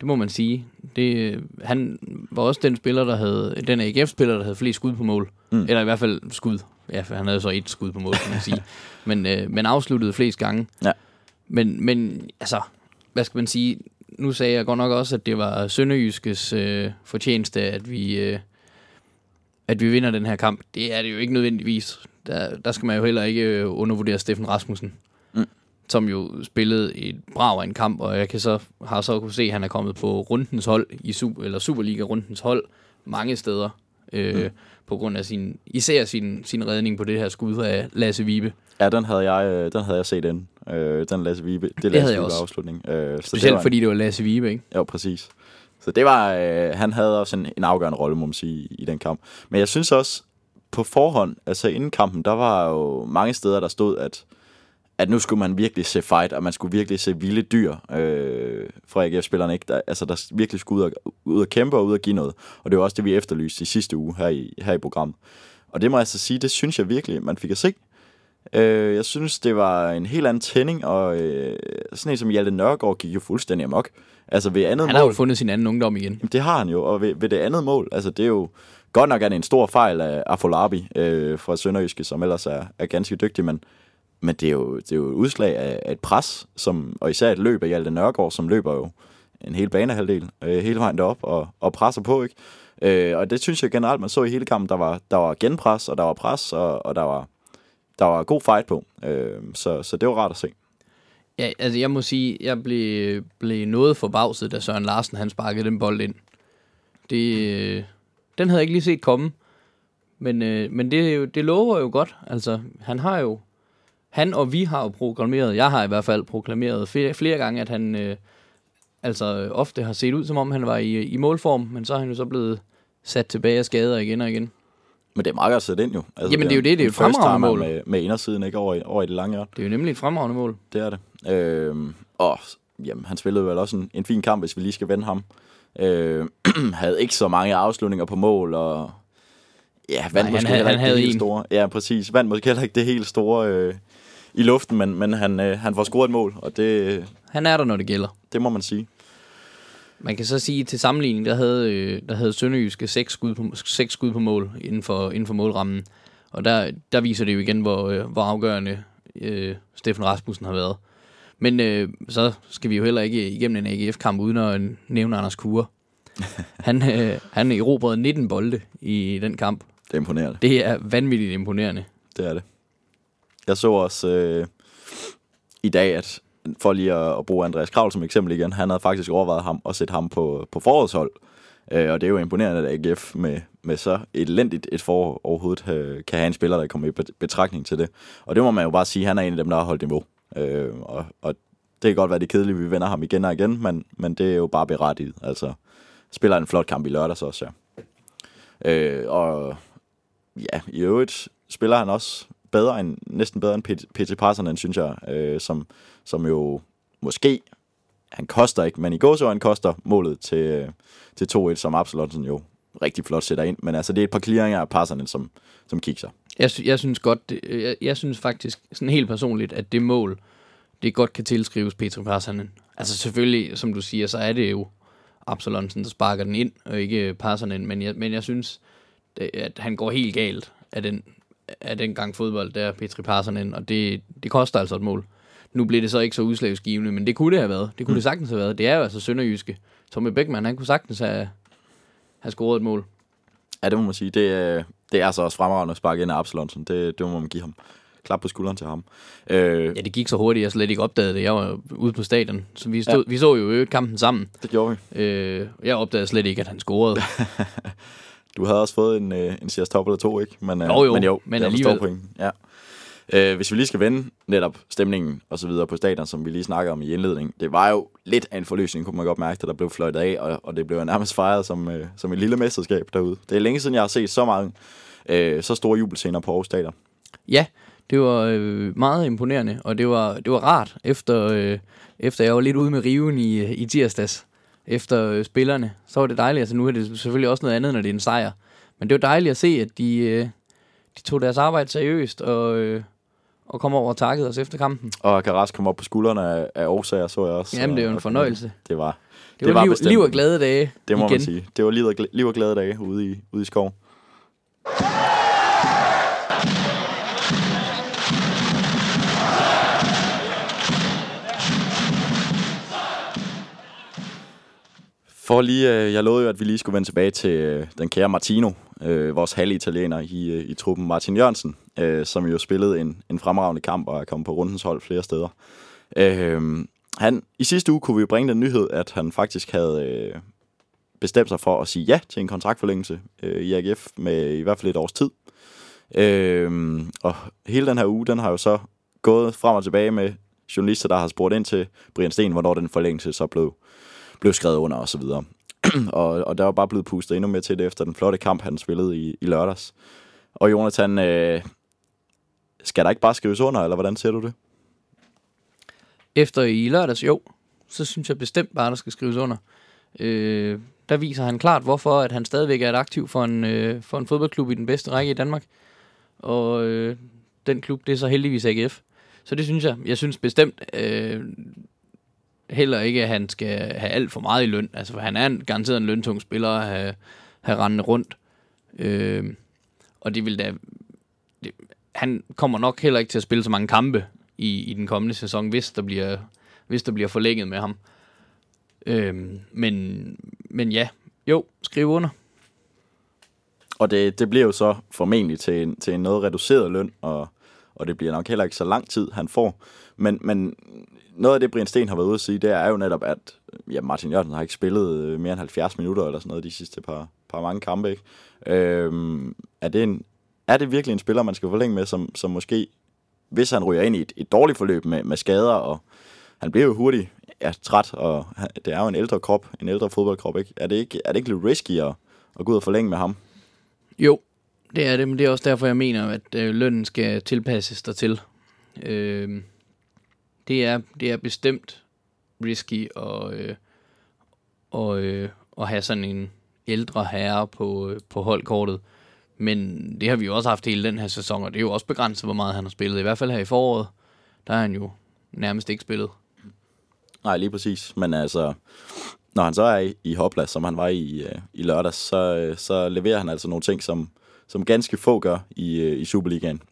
[SPEAKER 4] det må man sige. Det, øh, han var også den spiller, der havde, den AGF-spiller, der havde flest skud på mål.
[SPEAKER 3] Mm.
[SPEAKER 4] Eller i hvert fald skud. Ja, for han havde så et skud på mål, kan man sige. men, øh, men afsluttede flest gange.
[SPEAKER 3] Ja.
[SPEAKER 4] Men, men altså, hvad skal man sige? Nu sagde jeg godt nok også, at det var Sønderjyskes øh, fortjeneste, at vi, øh, at vi vinder den her kamp. Det er det jo ikke nødvendigvis. Der, der skal man jo heller ikke øh, undervurdere Steffen Rasmussen,
[SPEAKER 3] Mm.
[SPEAKER 4] som jo spillede et brav af en kamp, og jeg kan så, har så kunne se, at han er kommet på rundens hold, i super, eller Superliga-rundens hold, mange steder, øh, mm. på grund af sin, især sin, sin redning på det her skud af Lasse Vibe.
[SPEAKER 3] Ja, den havde jeg, øh, den havde jeg set ind. Øh, den Lasse Vibe, det,
[SPEAKER 4] havde
[SPEAKER 3] Lasse Vibe
[SPEAKER 4] også.
[SPEAKER 3] afslutning. Øh, så det
[SPEAKER 4] Specielt
[SPEAKER 3] var en-
[SPEAKER 4] fordi det var Lasse Vibe, ikke?
[SPEAKER 3] Ja, præcis. Så det var, øh, han havde også en, en afgørende rolle, må man sige, i den kamp. Men jeg synes også, på forhånd, altså inden kampen, der var jo mange steder, der stod, at, at nu skulle man virkelig se fight, og man skulle virkelig se vilde dyr øh, fra AGF-spillerne, ikke? Der, altså, der virkelig skulle ud og, ud og kæmpe og ud og give noget. Og det var også det, vi efterlyste i sidste uge her i, her i programmet. Og det må jeg altså sige, det synes jeg virkelig, man fik at se. Øh, jeg synes, det var en helt anden tænding, og øh, sådan en som Hjalte Nørgaard gik jo fuldstændig amok. Altså ved andet
[SPEAKER 4] Han har
[SPEAKER 3] mål...
[SPEAKER 4] jo fundet sin anden ungdom igen.
[SPEAKER 3] Jamen, det har han jo, og ved, ved det andet mål, altså det er jo godt nok er det en stor fejl af Afolabi øh, fra Sønderjyske, som ellers er, er ganske dygtig, men, men det, er jo, det er jo et udslag af, af et pres, som, og især et løb af Hjalte Nørgaard, som løber jo en hel banehalvdel øh, hele vejen derop og, og presser på, ikke? Øh, og det synes jeg generelt, man så i hele kampen, der var, der var genpres, og der var pres, og, og der var der var god fight på, øh, så, så det var rart at se.
[SPEAKER 4] Ja, altså jeg må sige, jeg blev, blev noget forbavset, da Søren Larsen han sparkede den bold ind. Det, øh, den havde jeg ikke lige set komme. Men, øh, men det, jo- det lover jo godt. Altså, han har jo... Han og vi har jo proklameret, jeg har i hvert fald proklameret flere, flere gange, at han øh, altså ofte har set ud, som om han var i, i målform, men så er han jo så blevet sat tilbage af skader igen og igen.
[SPEAKER 3] Men det er meget at sætte ind jo. Altså,
[SPEAKER 4] Jamen, det er jo det, det er et fremragende mål.
[SPEAKER 3] Med, med indersiden, ikke over, i- over i det lange hjørne.
[SPEAKER 4] Det er jo nemlig et fremragende mål.
[SPEAKER 3] Det er det. Øh, og jamen, han spillede vel også en, en fin kamp, hvis vi lige skal vende ham. Øh, havde ikke så mange afslutninger på mål, og ja, vandt
[SPEAKER 4] Nej, han
[SPEAKER 3] måske heller
[SPEAKER 4] han
[SPEAKER 3] ikke
[SPEAKER 4] havde
[SPEAKER 3] det helt
[SPEAKER 4] en.
[SPEAKER 3] store. Ja, præcis. Vandt måske heller ikke det helt store øh, i luften, men, men han, øh, han får scoret et mål, og det,
[SPEAKER 4] Han er der, når det gælder.
[SPEAKER 3] det må man sige.
[SPEAKER 4] Man kan så sige, til sammenligning, der havde, øh, der havde Sønderjyske seks skud, på, seks skud på mål inden for, inden for målrammen. Og der, der viser det jo igen, hvor, øh, hvor afgørende øh, Steffen Rasmussen har været. Men øh, så skal vi jo heller ikke igennem en AGF-kamp uden at nævne Anders Kure. Han, øh, han erobrede 19 bolde i den kamp.
[SPEAKER 3] Det er imponerende.
[SPEAKER 4] Det er vanvittigt imponerende.
[SPEAKER 3] Det er det. Jeg så også øh, i dag, at for lige at, at bruge Andreas Kravl som eksempel igen, han havde faktisk overvejet ham at sætte ham på, på forårshold. Øh, og det er jo imponerende, at AGF med, med så elendigt et forår overhovedet øh, kan have en spiller, der kommer i bet- betragtning til det. Og det må man jo bare sige, han er en af dem, der har holdt niveau. Øh, og, og det kan godt være det kedeligt, at vi vender ham igen og igen, men, men det er jo bare berettiget. Altså, spiller en flot kamp i lørdags også, ja. Øh, og ja, i øvrigt spiller han også bedre end, næsten bedre end P.T. Parsonen, synes jeg, øh, som, som jo måske, han koster ikke, men i gåsøjne koster målet til, øh, til 2-1, som Absalonsen jo rigtig flot sætter ind. Men altså, det er et par clearinger af Parsonen, som, som kigger.
[SPEAKER 4] Jeg, jeg synes godt, det, øh, jeg, jeg synes faktisk sådan helt personligt, at det mål, det godt kan tilskrives Petri Parsonen. Altså selvfølgelig, som du siger, så er det jo Absalonsen, der sparker den ind, og ikke Parsonen, men jeg, men jeg synes, det, at han går helt galt af den, af den gang fodbold, der er Petri Parsanen, og det, det koster altså et mål. Nu blev det så ikke så udslagsgivende, men det kunne det have været. Det kunne mm. det sagtens have været. Det er jo altså sønderjyske. Tommy Beckmann, han kunne sagtens have, have scoret et mål.
[SPEAKER 3] Ja, det må man sige. Det, øh, det er så også fremragende at sparke ind af Absalonsen. Det, det må man give ham. Klap på skulderen til ham. Øh,
[SPEAKER 4] Ja, det gik så hurtigt, jeg slet ikke opdagede det. Jeg var ude på stadion, så vi, stod, ja. vi så jo kampen sammen.
[SPEAKER 3] det gjorde vi.
[SPEAKER 4] Øh, jeg opdagede slet ikke, at han scorede.
[SPEAKER 3] Du havde også fået en, øh, en CS top eller to, ikke? Men, øh,
[SPEAKER 4] Jo, jo,
[SPEAKER 3] men jo,
[SPEAKER 4] men alligevel.
[SPEAKER 3] pointen. Ja. Øh, hvis vi lige skal vende netop stemningen og så videre på stadion, som vi lige snakker om i indledningen, det var jo lidt af en forløsning, kunne man godt mærke, da der blev fløjtet af, og, og det blev nærmest fejret som, øh, som et lille mesterskab derude. Det er længe siden, jeg har set så mange øh, så store jubelscener på Aarhus Stadion.
[SPEAKER 4] ja, det var øh, meget imponerende, og det var, det var rart, efter, øh, efter jeg var lidt ude med riven i, øh, i tirsdags, efter øh, spillerne. Så var det dejligt. Altså nu er det selvfølgelig også noget andet, når det er en sejr. Men det var dejligt at se, at de, øh, de tog deres arbejde seriøst, og, øh, og kom over og takkede os efter kampen.
[SPEAKER 3] Og Karas kom op på skuldrene af, af årsager, så jeg også.
[SPEAKER 4] Jamen, det er jo en fornøjelse.
[SPEAKER 3] Det var,
[SPEAKER 4] Det, det var, liv,
[SPEAKER 3] bestemt-
[SPEAKER 4] liv og glade dage
[SPEAKER 3] Det må
[SPEAKER 4] igen.
[SPEAKER 3] man sige. Det var liv og, liv og glade dage ude i, ude i skoven. For lige, øh, jeg lovede jo, at vi lige skulle vende tilbage til øh, den kære Martino, øh, vores halvitaliener i, øh, i truppen, Martin Jørgensen, øh, som jo spillede en, en fremragende kamp og er kommet på rundens hold flere steder. Øh, han, I sidste uge kunne vi bringe den nyhed, at han faktisk havde øh, bestemt sig for at sige ja til en kontraktforlængelse øh, i AGF med i hvert fald et års tid. Øh, og hele den her uge, den har jo så gået frem og tilbage med journalister, der har spurgt ind til Brian Sten, hvornår den forlængelse så blev, blev skrevet under og så videre. og, og der var bare blevet pustet endnu mere til det efter den flotte kamp, han spillede i, i lørdags. Og Jonathan, øh, skal der ikke bare skrives under, eller hvordan ser du det?
[SPEAKER 4] Efter i lørdags, jo, så synes jeg bestemt bare, der skal skrives under. Øh, der viser han klart, hvorfor at han stadigvæk er et aktiv for en, øh, for en fodboldklub i den bedste række i Danmark. Og øh, den klub, det er så heldigvis AGF. Så det synes jeg. Jeg synes bestemt øh, heller ikke, at han skal have alt for meget i løn. Altså, for han er en, garanteret en løntung spiller at have, have rendende rundt. Øh, og det vil da... Det, han kommer nok heller ikke til at spille så mange kampe i, i den kommende sæson, hvis der bliver, hvis der bliver forlænget med ham. Øhm, men, men ja, jo, skriv under.
[SPEAKER 3] Og det, det bliver jo så formentlig til en, til en noget reduceret løn, og, og det bliver nok heller ikke så lang tid, han får. Men, men noget af det, Brian Sten har været ude at sige, det er jo netop, at ja, Martin Jørgensen har ikke spillet øh, mere end 70 minutter eller sådan noget de sidste par, par mange kampe. Ikke? Øhm, er, det en, er det virkelig en spiller, man skal forlænge med, som, som måske, hvis han ryger ind i et, et dårligt forløb med, med skader, og han bliver jo hurtigt ja, træt, og det er jo en ældre krop, en ældre fodboldkrop, ikke? Er det ikke, er det ikke lidt risky at, at gå ud og forlænge med ham?
[SPEAKER 4] Jo, det er det, men det er også derfor, jeg mener, at øh, lønnen skal tilpasses dertil. Øh, det, er, det er bestemt risky at, øh, og, øh, at have sådan en ældre herre på, øh, på holdkortet. Men det har vi jo også haft hele den her sæson, og det er jo også begrænset, hvor meget han har spillet. I hvert fald her i foråret, der har han jo nærmest ikke spillet.
[SPEAKER 3] Nej, lige præcis. Men altså, når han så er i, i Hopla, som han var i, øh, i lørdags, så, øh, så leverer han altså nogle ting, som, som ganske få gør i, øh, i Superligaen.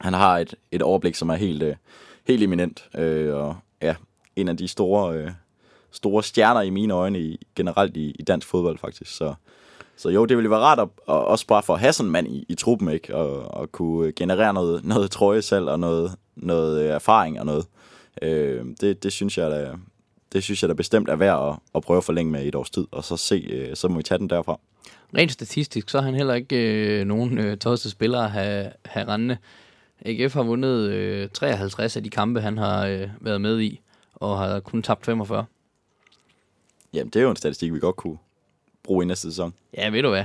[SPEAKER 3] Han har et, et overblik, som er helt, øh, helt eminent, øh, og ja, en af de store, øh, store stjerner i mine øjne i, generelt i, i dansk fodbold faktisk. Så, så jo, det ville være rart at, at også bare for at have sådan en mand i, i truppen, ikke? Og, og kunne generere noget, noget trøje selv og noget, noget øh, erfaring og noget. Øh, det, det synes jeg da, det synes jeg da bestemt er værd at, at prøve at forlænge med i et års tid, og så se, øh, så må vi tage den derfra.
[SPEAKER 4] Rent statistisk, så har han heller ikke øh, nogen øh, tosset spillere have, have rendende. AGF har vundet øh, 53 af de kampe, han har øh, været med i, og har kun tabt 45.
[SPEAKER 3] Jamen, det er jo en statistik, vi godt kunne bruge i næste sæson.
[SPEAKER 4] Ja, ved du hvad?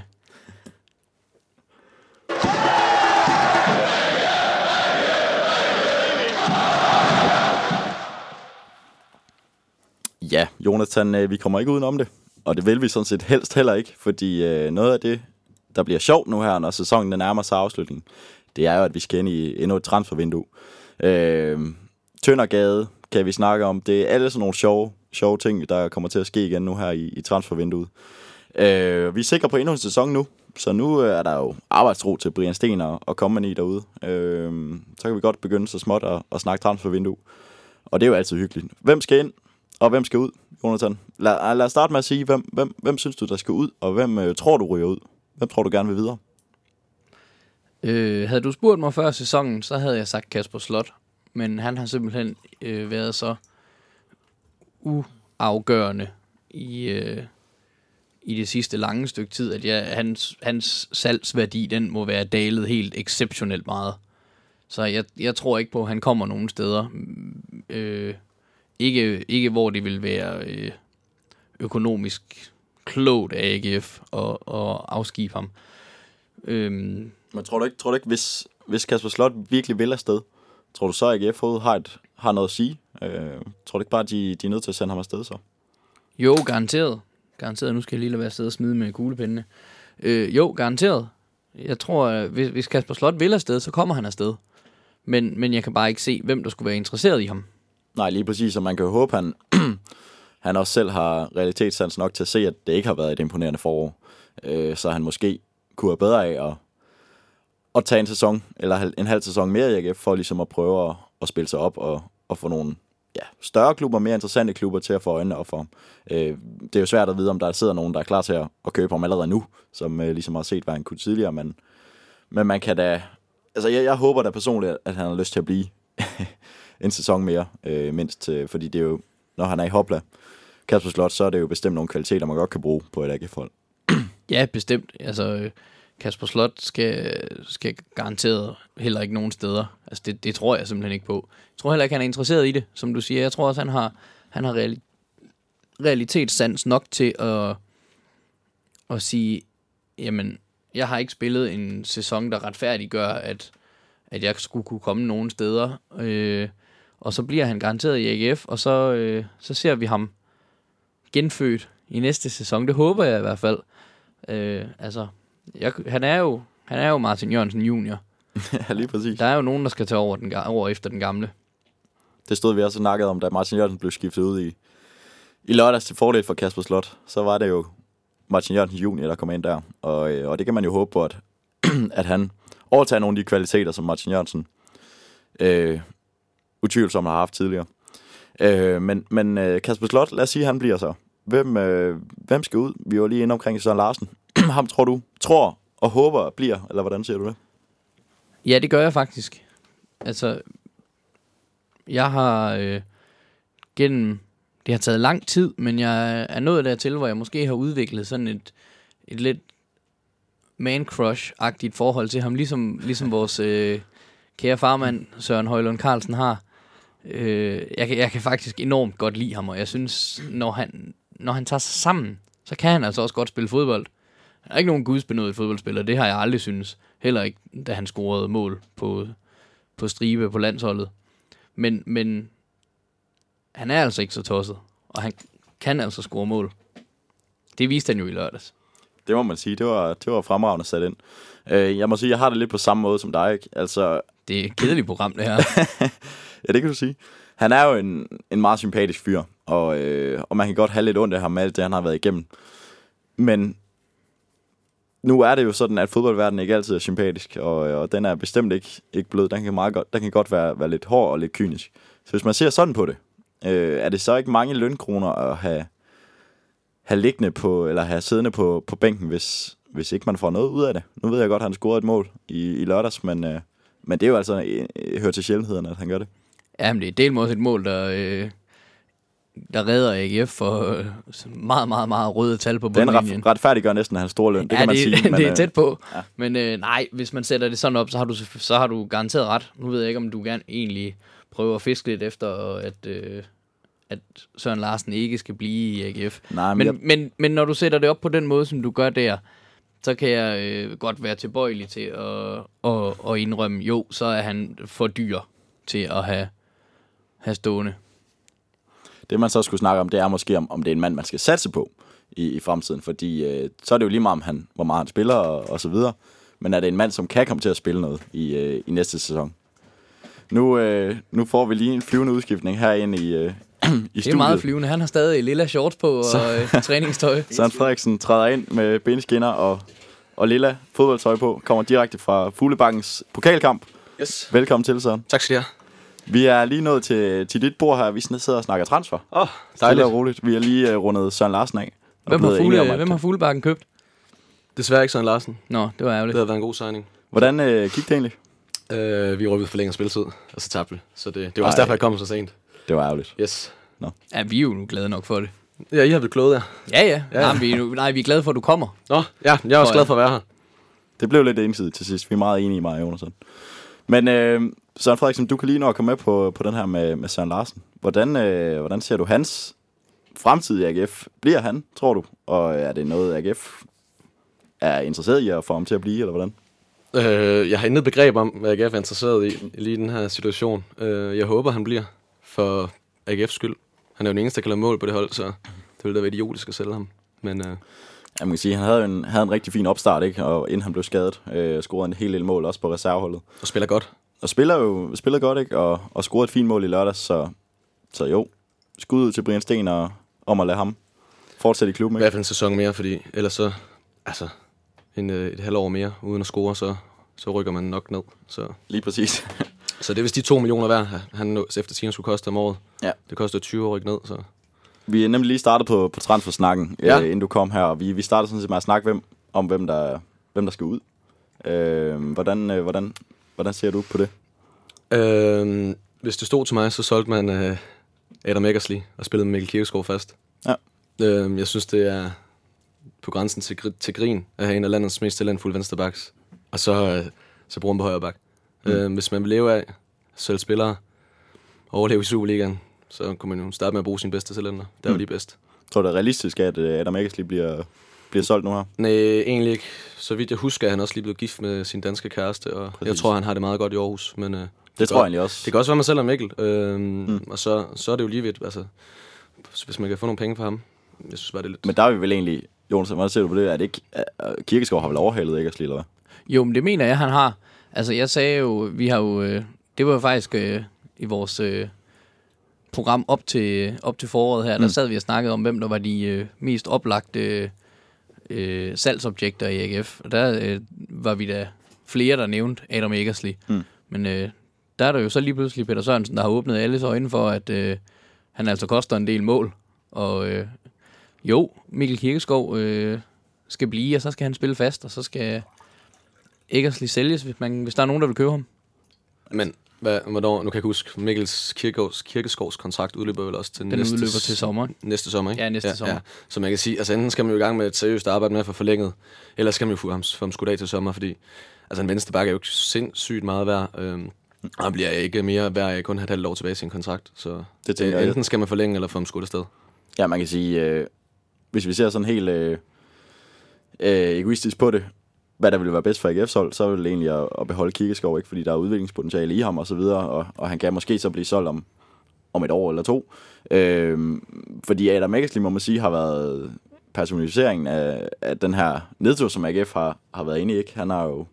[SPEAKER 3] Ja, Jonathan, øh, vi kommer ikke udenom det. Og det vil vi sådan set helst heller ikke, fordi øh, noget af det, der bliver sjovt nu her, når sæsonen nærmer sig afslutningen, det er jo, at vi skal ind i endnu et transfervindue. Øh, Tøndergade kan vi snakke om. Det er alle sådan nogle sjove, sjove ting, der kommer til at ske igen nu her i, i transfervinduet. Øh, vi er sikre på endnu en sæson nu, så nu øh, er der jo arbejdsro til Brian Sten og, og company derude. Øh, så kan vi godt begynde så småt at, at snakke transfervindue. Og det er jo altid hyggeligt. Hvem skal ind, og hvem skal ud, Jonathan? Lad, lad os starte med at sige, hvem, hvem, hvem synes du, der skal ud, og hvem øh, tror du ryger ud? Hvem tror du gerne vil videre?
[SPEAKER 4] Øh, havde du spurgt mig før sæsonen, så havde jeg sagt Kasper Slot. Men han har simpelthen øh, været så uafgørende i, øh, i det sidste lange stykke tid, at jeg, hans, hans salgsværdi, den må være dalet helt exceptionelt meget. Så jeg, jeg tror ikke på, at han kommer nogen steder. Øh, ikke, ikke hvor det vil være øh, økonomisk klogt af AGF at, at afskibe ham. Øhm,
[SPEAKER 3] men tror du ikke, tror du ikke hvis, hvis Kasper Slot virkelig vil afsted, tror du så, at AGF har, et, har noget at sige? Øh, tror du ikke bare, at de, de er nødt til at sende ham afsted så?
[SPEAKER 4] Jo, garanteret. Garanteret. Nu skal jeg lige lade være afsted og smide med kuglepindene. Øh, jo, garanteret. Jeg tror, at hvis, hvis Kasper Slot vil afsted, så kommer han afsted. Men, men jeg kan bare ikke se, hvem der skulle være interesseret i ham.
[SPEAKER 3] Nej, lige præcis, og man kan jo håbe, han, han også selv har realitetssans nok til at se, at det ikke har været et imponerende forår. Øh, så han måske kunne have bedre af at, at tage en sæson, eller en halv sæson mere i AGF, for ligesom at prøve at, at spille sig op og, og få nogle ja, større klubber, mere interessante klubber til at få øjnene op for ham. Øh, det er jo svært at vide, om der sidder nogen, der er klar til at, at købe ham allerede nu, som øh, ligesom har set, hvad han kunne tidligere, men, men man kan da... Altså, jeg, jeg håber da personligt, at han har lyst til at blive en sæson mere, øh, mindst, øh, fordi det er jo, når han er i Hopla, Kasper Slot, så er det jo bestemt nogle kvaliteter, man godt kan bruge på et AGF-hold.
[SPEAKER 4] Ja, bestemt. Altså, øh, Kasper Slot skal, skal garanteret heller ikke nogen steder. Altså, det, det tror jeg simpelthen ikke på. Jeg tror heller ikke, han er interesseret i det, som du siger. Jeg tror også, han har, han har reali- realitetssans nok til at, at sige, jamen, jeg har ikke spillet en sæson, der retfærdiggør, at, at jeg skulle kunne komme nogen steder. Øh, og så bliver han garanteret i AGF, og så, øh, så ser vi ham genfødt i næste sæson. Det håber jeg i hvert fald. Øh, altså, jeg, han, er jo, han er jo Martin Jørgensen junior.
[SPEAKER 3] ja, lige præcis.
[SPEAKER 4] Der er jo nogen, der skal tage over, den, over efter den gamle.
[SPEAKER 3] Det stod vi også og snakkede om, da Martin Jørgensen blev skiftet ud i, i lørdags til fordel for Kasper Slot. Så var det jo Martin Jørgensen junior, der kom ind der. Og, øh, og det kan man jo håbe på, at, at han overtager nogle af de kvaliteter, som Martin Jørgensen øh, utvivlsomt har haft tidligere. Øh, men men øh, Kasper Slot, lad os sige, han bliver så. Hvem, øh, hvem skal ud? Vi var lige inde omkring Søren Larsen. Ham tror du, tror og håber bliver, eller hvordan ser du det?
[SPEAKER 4] Ja, det gør jeg faktisk. Altså, jeg har øh, gennem... Det har taget lang tid, men jeg er nået dertil, hvor jeg måske har udviklet sådan et, et lidt man-crush-agtigt forhold til ham, ligesom, ligesom vores øh, kære farmand Søren Højlund Carlsen har. Øh, jeg, kan, jeg kan faktisk enormt godt lide ham, og jeg synes, når han, når han tager sig sammen, så kan han altså også godt spille fodbold. Han er ikke nogen gudsbenået fodboldspiller, det har jeg aldrig synes. Heller ikke, da han scorede mål på, på stribe på landsholdet. Men, men han er altså ikke så tosset, og han kan altså score mål. Det viste han jo i lørdags.
[SPEAKER 3] Det må man sige. Det var, det var fremragende sat ind. Øh, jeg må sige, jeg har det lidt på samme måde som dig. Ikke? Altså,
[SPEAKER 4] Det er et kedeligt program, det her.
[SPEAKER 3] ja, det kan du sige. Han er jo en, en meget sympatisk fyr, og, øh, og man kan godt have lidt ondt af ham med alt det, han har været igennem. Men nu er det jo sådan, at fodboldverdenen ikke altid er sympatisk, og, og den er bestemt ikke, ikke blød. Den kan, meget godt, den kan godt være, være lidt hård og lidt kynisk. Så hvis man ser sådan på det, øh, er det så ikke mange lønkroner at have, have liggende på, eller have siddende på, på bænken, hvis, hvis ikke man får noget ud af det. Nu ved jeg godt, at han scorede et mål i, i lørdags, men, øh, men det er jo altså, øh, hører til sjældenheden, at han gør det.
[SPEAKER 4] Jamen, det er delmås et mål, der, øh, der redder AGF for øh, meget, meget, meget røde tal på
[SPEAKER 3] Den
[SPEAKER 4] bundlinjen.
[SPEAKER 3] ret, retfærdiggør næsten hans store løn, det kan man
[SPEAKER 4] det,
[SPEAKER 3] sige.
[SPEAKER 4] det er
[SPEAKER 3] øh,
[SPEAKER 4] tæt på.
[SPEAKER 3] ja.
[SPEAKER 4] Ja. Men øh, nej, hvis man sætter det sådan op, så har, du, så har du garanteret ret. Nu ved jeg ikke, om du gerne egentlig prøver at fiske lidt efter, at, øh, at Søren Larsen ikke skal blive i AGF.
[SPEAKER 3] Nej, men,
[SPEAKER 4] Men,
[SPEAKER 3] jeg,
[SPEAKER 4] men, men når du sætter det op på den måde, som du gør der, så kan jeg øh, godt være tilbøjelig til at, at, at indrømme, jo, så er han for dyr til at have, have stående.
[SPEAKER 3] Det man så skulle snakke om, det er måske, om, om det er en mand, man skal satse på i, i fremtiden. Fordi øh, så er det jo lige meget, om han, hvor meget han spiller og, og så videre. Men er det en mand, som kan komme til at spille noget i, øh, i næste sæson? Nu, øh, nu får vi lige en flyvende udskiftning herinde i, øh, i
[SPEAKER 4] Det er meget flyvende. Han har stadig lilla shorts på og øh, træningstøj.
[SPEAKER 3] Søren Frederiksen træder ind med benskinner og, og lilla fodboldtøj på. Kommer direkte fra Fuglebakkens pokalkamp.
[SPEAKER 5] Yes.
[SPEAKER 3] Velkommen til, Søren.
[SPEAKER 5] Tak skal I have.
[SPEAKER 3] Vi er lige nået til, til dit bord her. Vi sidder og snakker transfer.
[SPEAKER 5] Åh, oh, dejligt.
[SPEAKER 3] og roligt. Vi har lige uh, rundet Søren Larsen af.
[SPEAKER 4] Hvem har,
[SPEAKER 3] om,
[SPEAKER 4] fugle,
[SPEAKER 3] at-
[SPEAKER 4] hvem har Fuglebakken købt?
[SPEAKER 5] Desværre ikke Søren Larsen.
[SPEAKER 4] Nå, det var
[SPEAKER 5] Det
[SPEAKER 4] ærgerligt.
[SPEAKER 5] havde været en god signing.
[SPEAKER 3] Hvordan uh, gik det egentlig?
[SPEAKER 5] Uh, vi røvede for længere spilletid, og så tabte vi. Så det, det var også
[SPEAKER 3] Ej.
[SPEAKER 5] derfor, jeg kom så sent.
[SPEAKER 3] Det var ærgerligt.
[SPEAKER 5] Yes.
[SPEAKER 4] Ja, vi er jo nu glade nok for det.
[SPEAKER 5] Ja, I har vel kloget jer.
[SPEAKER 4] Ja, ja.
[SPEAKER 5] Ja,
[SPEAKER 4] ja.
[SPEAKER 5] ja.
[SPEAKER 4] Nej, vi er, nej, vi er glade for, at du kommer.
[SPEAKER 5] Nå, ja, jeg er også
[SPEAKER 4] Tror
[SPEAKER 5] glad for at være her.
[SPEAKER 3] Det blev lidt ensidigt til sidst. Vi er meget enige i mig og Jonas. Men øh, Søren Frederiksen, du kan lige nå at komme med på, på den her med, med Søren Larsen. Hvordan, øh, hvordan ser du hans fremtid i AGF? Bliver han, tror du? Og er det noget, AGF er interesseret i at få ham til at blive, eller hvordan?
[SPEAKER 5] Uh, jeg har intet begreb om, hvad AGF er interesseret i lige i den her situation. Uh, jeg håber, han bliver for AGF's skyld. Han er jo den eneste, der kan lave mål på det hold, så det ville da være idiotisk at sælge ham. Men uh,
[SPEAKER 3] Ja, man kan sige, han havde en, havde en rigtig fin opstart, ikke? Og inden han blev skadet, øh, scorede en hel del mål også på reserveholdet.
[SPEAKER 5] og spiller godt.
[SPEAKER 3] Og spiller jo spiller godt, ikke? Og, og scorede et fint mål i lørdags, så, så jo. Skud ud til Brian Sten og, om at lade ham fortsætte i klubben,
[SPEAKER 5] I
[SPEAKER 3] ikke?
[SPEAKER 5] hvert fald en sæson mere, fordi ellers så, altså, en, øh, et halvt år mere uden at score, så, så rykker man nok ned. Så,
[SPEAKER 3] Lige præcis.
[SPEAKER 5] så det er vist de 2 millioner værd, han efter 10 skulle koste om året.
[SPEAKER 3] Ja.
[SPEAKER 5] Det koster 20 år at rykke ned, så
[SPEAKER 3] Vi er nemlig lige startet på, på transfersnakken, ja.
[SPEAKER 5] Ja.
[SPEAKER 3] øh, inden du kom her. Og vi, vi startede sådan set med at snakke hvem, om, hvem der, hvem der skal ud. Øh, hvordan, øh, hvordan, hvordan ser du på det?
[SPEAKER 5] Øh, hvis det stod til mig, så solgte man øh, Adam Eckersley og spillede med Mikkel Kirkegaard fast.
[SPEAKER 3] Ja.
[SPEAKER 5] Øh, jeg synes, det er på grænsen til, gri- til grin at have en af landets mest talentfulde vensterbacks. Og så, øh, så bruge ham på højre bak. Mm. Øh, hvis man vil leve af selv spillere, overleve i Superligaen, så kunne man jo starte med at bruge sine bedste talenter. Der var
[SPEAKER 3] Mm.
[SPEAKER 5] de bedst.
[SPEAKER 3] Tror du, det er realistisk, at øh, Adam Eggersley bliver, bliver solgt nu her?
[SPEAKER 5] Nej, egentlig ikke. Så vidt jeg husker, er han også lige blevet gift med sin danske kæreste, og Præcis. jeg tror, han har det meget godt i Aarhus. Men, øh,
[SPEAKER 3] Det tror jeg egentlig også.
[SPEAKER 5] Det kan også være mig selv og Mikkel. Øhm, mm. Og så, så er det jo lige vidt, altså, hvis man kan få nogle penge for ham. Jeg synes bare, det er lidt...
[SPEAKER 3] Men der er vi vel egentlig... Jonas, hvordan ser du på det? Er det ikke... er- Kirkeskov har vel overhalet Eggersli, eller hvad?
[SPEAKER 4] Jo, men det mener jeg, han har. Altså, jeg sagde jo, vi har jo, øh, det var jo faktisk øh, i vores øh, program op til, op til foråret her, mm. der sad vi og snakkede om, hvem der var de øh, mest oplagte øh, salgsobjekter i AGF. Og der øh, var vi da flere, der nævnte Adam Eggersli.
[SPEAKER 3] Mm.
[SPEAKER 4] Men øh, der er der jo så lige pludselig Peter Sørensen, der har åbnet alles øjne for, at øh, han altså koster en del mål. Og øh, jo, Mikkel Kirkeskov øh, skal blive, og så skal han spille fast, og så skal Eggersli sælges, hvis, man, hvis der er nogen, der vil købe ham.
[SPEAKER 5] Men hvad, hvornår, nu kan jeg ikke huske, Mikkels Kirkegaards, Kirkeskovs kontrakt udløber vel også til
[SPEAKER 4] Den
[SPEAKER 5] næste,
[SPEAKER 4] udløber til sommer.
[SPEAKER 5] Næste sommer, ikke?
[SPEAKER 4] Ja, næste sommer.
[SPEAKER 5] Så man kan sige, altså enten skal man jo i gang med et seriøst arbejde med at få forlænget, eller skal man jo få ham, få ham skudt af til sommer, fordi altså en venstre bakke er jo ikke sindssygt meget værd. Øhm, og han bliver ikke mere værd af kun have et halvt år tilbage i sin kontrakt. Så
[SPEAKER 3] Det tænker jeg.
[SPEAKER 5] enten skal man forlænge, eller få ham skudt afsted.
[SPEAKER 3] Ja, man kan sige, øh, hvis vi ser sådan helt øh, øh, egoistisk på det, hvad der ville være bedst for AGF's hold, så ville det egentlig at, at beholde Kirkeskov, ikke? fordi der er udviklingspotentiale i ham og så videre, og, og han kan måske så blive solgt om, om et år eller to. Øh, fordi Adam Eggersli, må man sige, har været personificeringen af, af den her nedtur, som AGF har, har været inde i. Ikke? Han har jo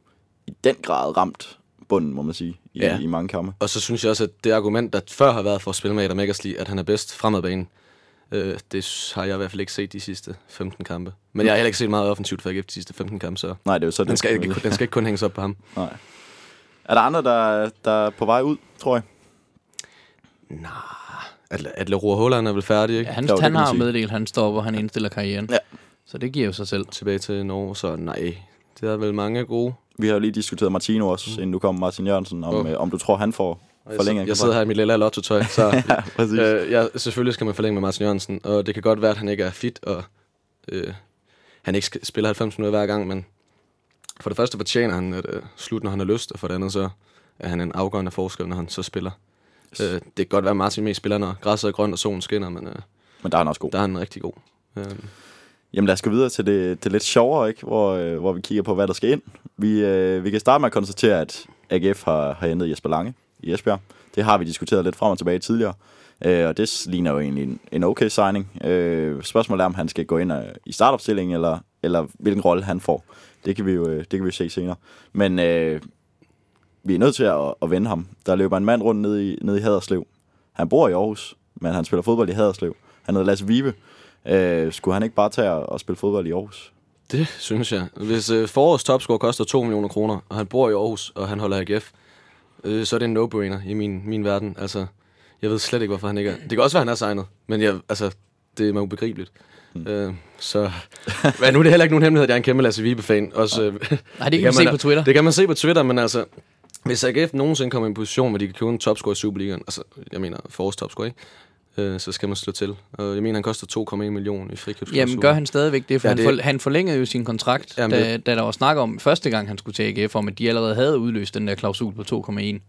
[SPEAKER 3] i den grad ramt bunden, må man sige, i,
[SPEAKER 5] Ja.
[SPEAKER 3] i mange kampe.
[SPEAKER 5] Og så synes jeg også, at det argument, der før har været for at spille med Adam Eggersli, at han er bedst fremadbanen, øh, det har jeg i hvert fald ikke set de sidste 15 kampe. Men jeg har heller ikke set meget offensivt for AGF de sidste 15 kampe, så
[SPEAKER 3] Nej, det er jo så
[SPEAKER 5] den
[SPEAKER 3] det.
[SPEAKER 5] skal, ikke, den skal ikke kun hænges op på ham.
[SPEAKER 3] Nej. Er der andre, der, der er på vej ud, tror jeg?
[SPEAKER 5] At, at Leroy Holland er vel færdig, ikke?
[SPEAKER 4] Ja, han,
[SPEAKER 3] Jo,
[SPEAKER 4] han har meddelt, at han stopper, han indstiller karrieren.
[SPEAKER 3] Ja.
[SPEAKER 4] Så det giver jo sig selv.
[SPEAKER 5] Tilbage til Norge, så nej. Det er vel mange gode.
[SPEAKER 3] Vi har jo lige diskuteret Martino også, mm. inden du kom, Martin Jørgensen, om, oh. øh, om du tror, han får
[SPEAKER 5] Og Jeg, jeg sidder her i mit lille lotto-tøj, så
[SPEAKER 3] Ja, præcis.
[SPEAKER 5] øh, jeg, selvfølgelig skal man forlænge med Martin Jørgensen, og det kan godt være, at han ikke er fit, og øh, han ikke skal, spiller 90 minutter hver gang, men for det første fortjener han at øh, slutte, når han har lyst, og for det andet så er han en afgørende forskel, når han så spiller. Øh, det kan godt være, at Martin mest spiller, når græsset er grønt og solen skinner, men øh,
[SPEAKER 3] Men der er han også god.
[SPEAKER 5] der er han rigtig god. Øh,
[SPEAKER 3] Jamen lad os gå videre til det, det lidt sjovere, ikke? Hvor, øh, hvor vi kigger på, hvad der skal ind. Vi, øh, vi kan starte med at konstatere, at AGF har, har hentet Jesper Lange i Esbjerg. Det har vi diskuteret lidt frem og tilbage tidligere. Øh, og det ligner jo egentlig en, en okay signing. Øh, spørgsmålet er, om han skal gå ind øh, i startopstillingen, eller, eller hvilken rolle han får. Det kan vi jo, øh, det kan vi se senere. Men øh, vi er nødt til at, at vende ham. Der løber en mand rundt nede i, ned i Haderslev. Han bor i Aarhus, men han spiller fodbold i Haderslev. Han hedder Lasse Vive. Øh, skulle han ikke bare tage og, og spille fodbold i Aarhus?
[SPEAKER 5] Det synes jeg. Hvis øh, forårets topscore koster 2 millioner kroner, og han bor i Aarhus, og han holder AGF, øh, så er det en no-brainer i min, min verden. Altså, jeg ved slet ikke, hvorfor han ikke er... Det kan også være, han er signet, men jeg, altså, det er mig ubegribeligt. Mm. Øh, så... Men nu er det heller ikke nogen hemmelighed, at jeg er en kæmpe Lasse Vibe-fan. Også, øh,
[SPEAKER 4] Nej, det kan man se på Twitter.
[SPEAKER 5] Det kan man se på Twitter, men altså... Hvis AGF nogensinde kommer i en position, hvor de kan købe en topscore i Superligaen, altså, jeg mener, forårs topscore, ikke? Øh, så skal man slå til. Og jeg mener, han koster 2,1 millioner i frikøbsklausul.
[SPEAKER 4] Jamen, gør han stadigvæk det? For
[SPEAKER 5] Ja, det-
[SPEAKER 4] Han, for, han forlængede jo sin kontrakt,
[SPEAKER 5] Jamen,
[SPEAKER 4] da, da der var snak om første gang, han skulle til AGF, om at de allerede havde udløst den der klausul på 2,1.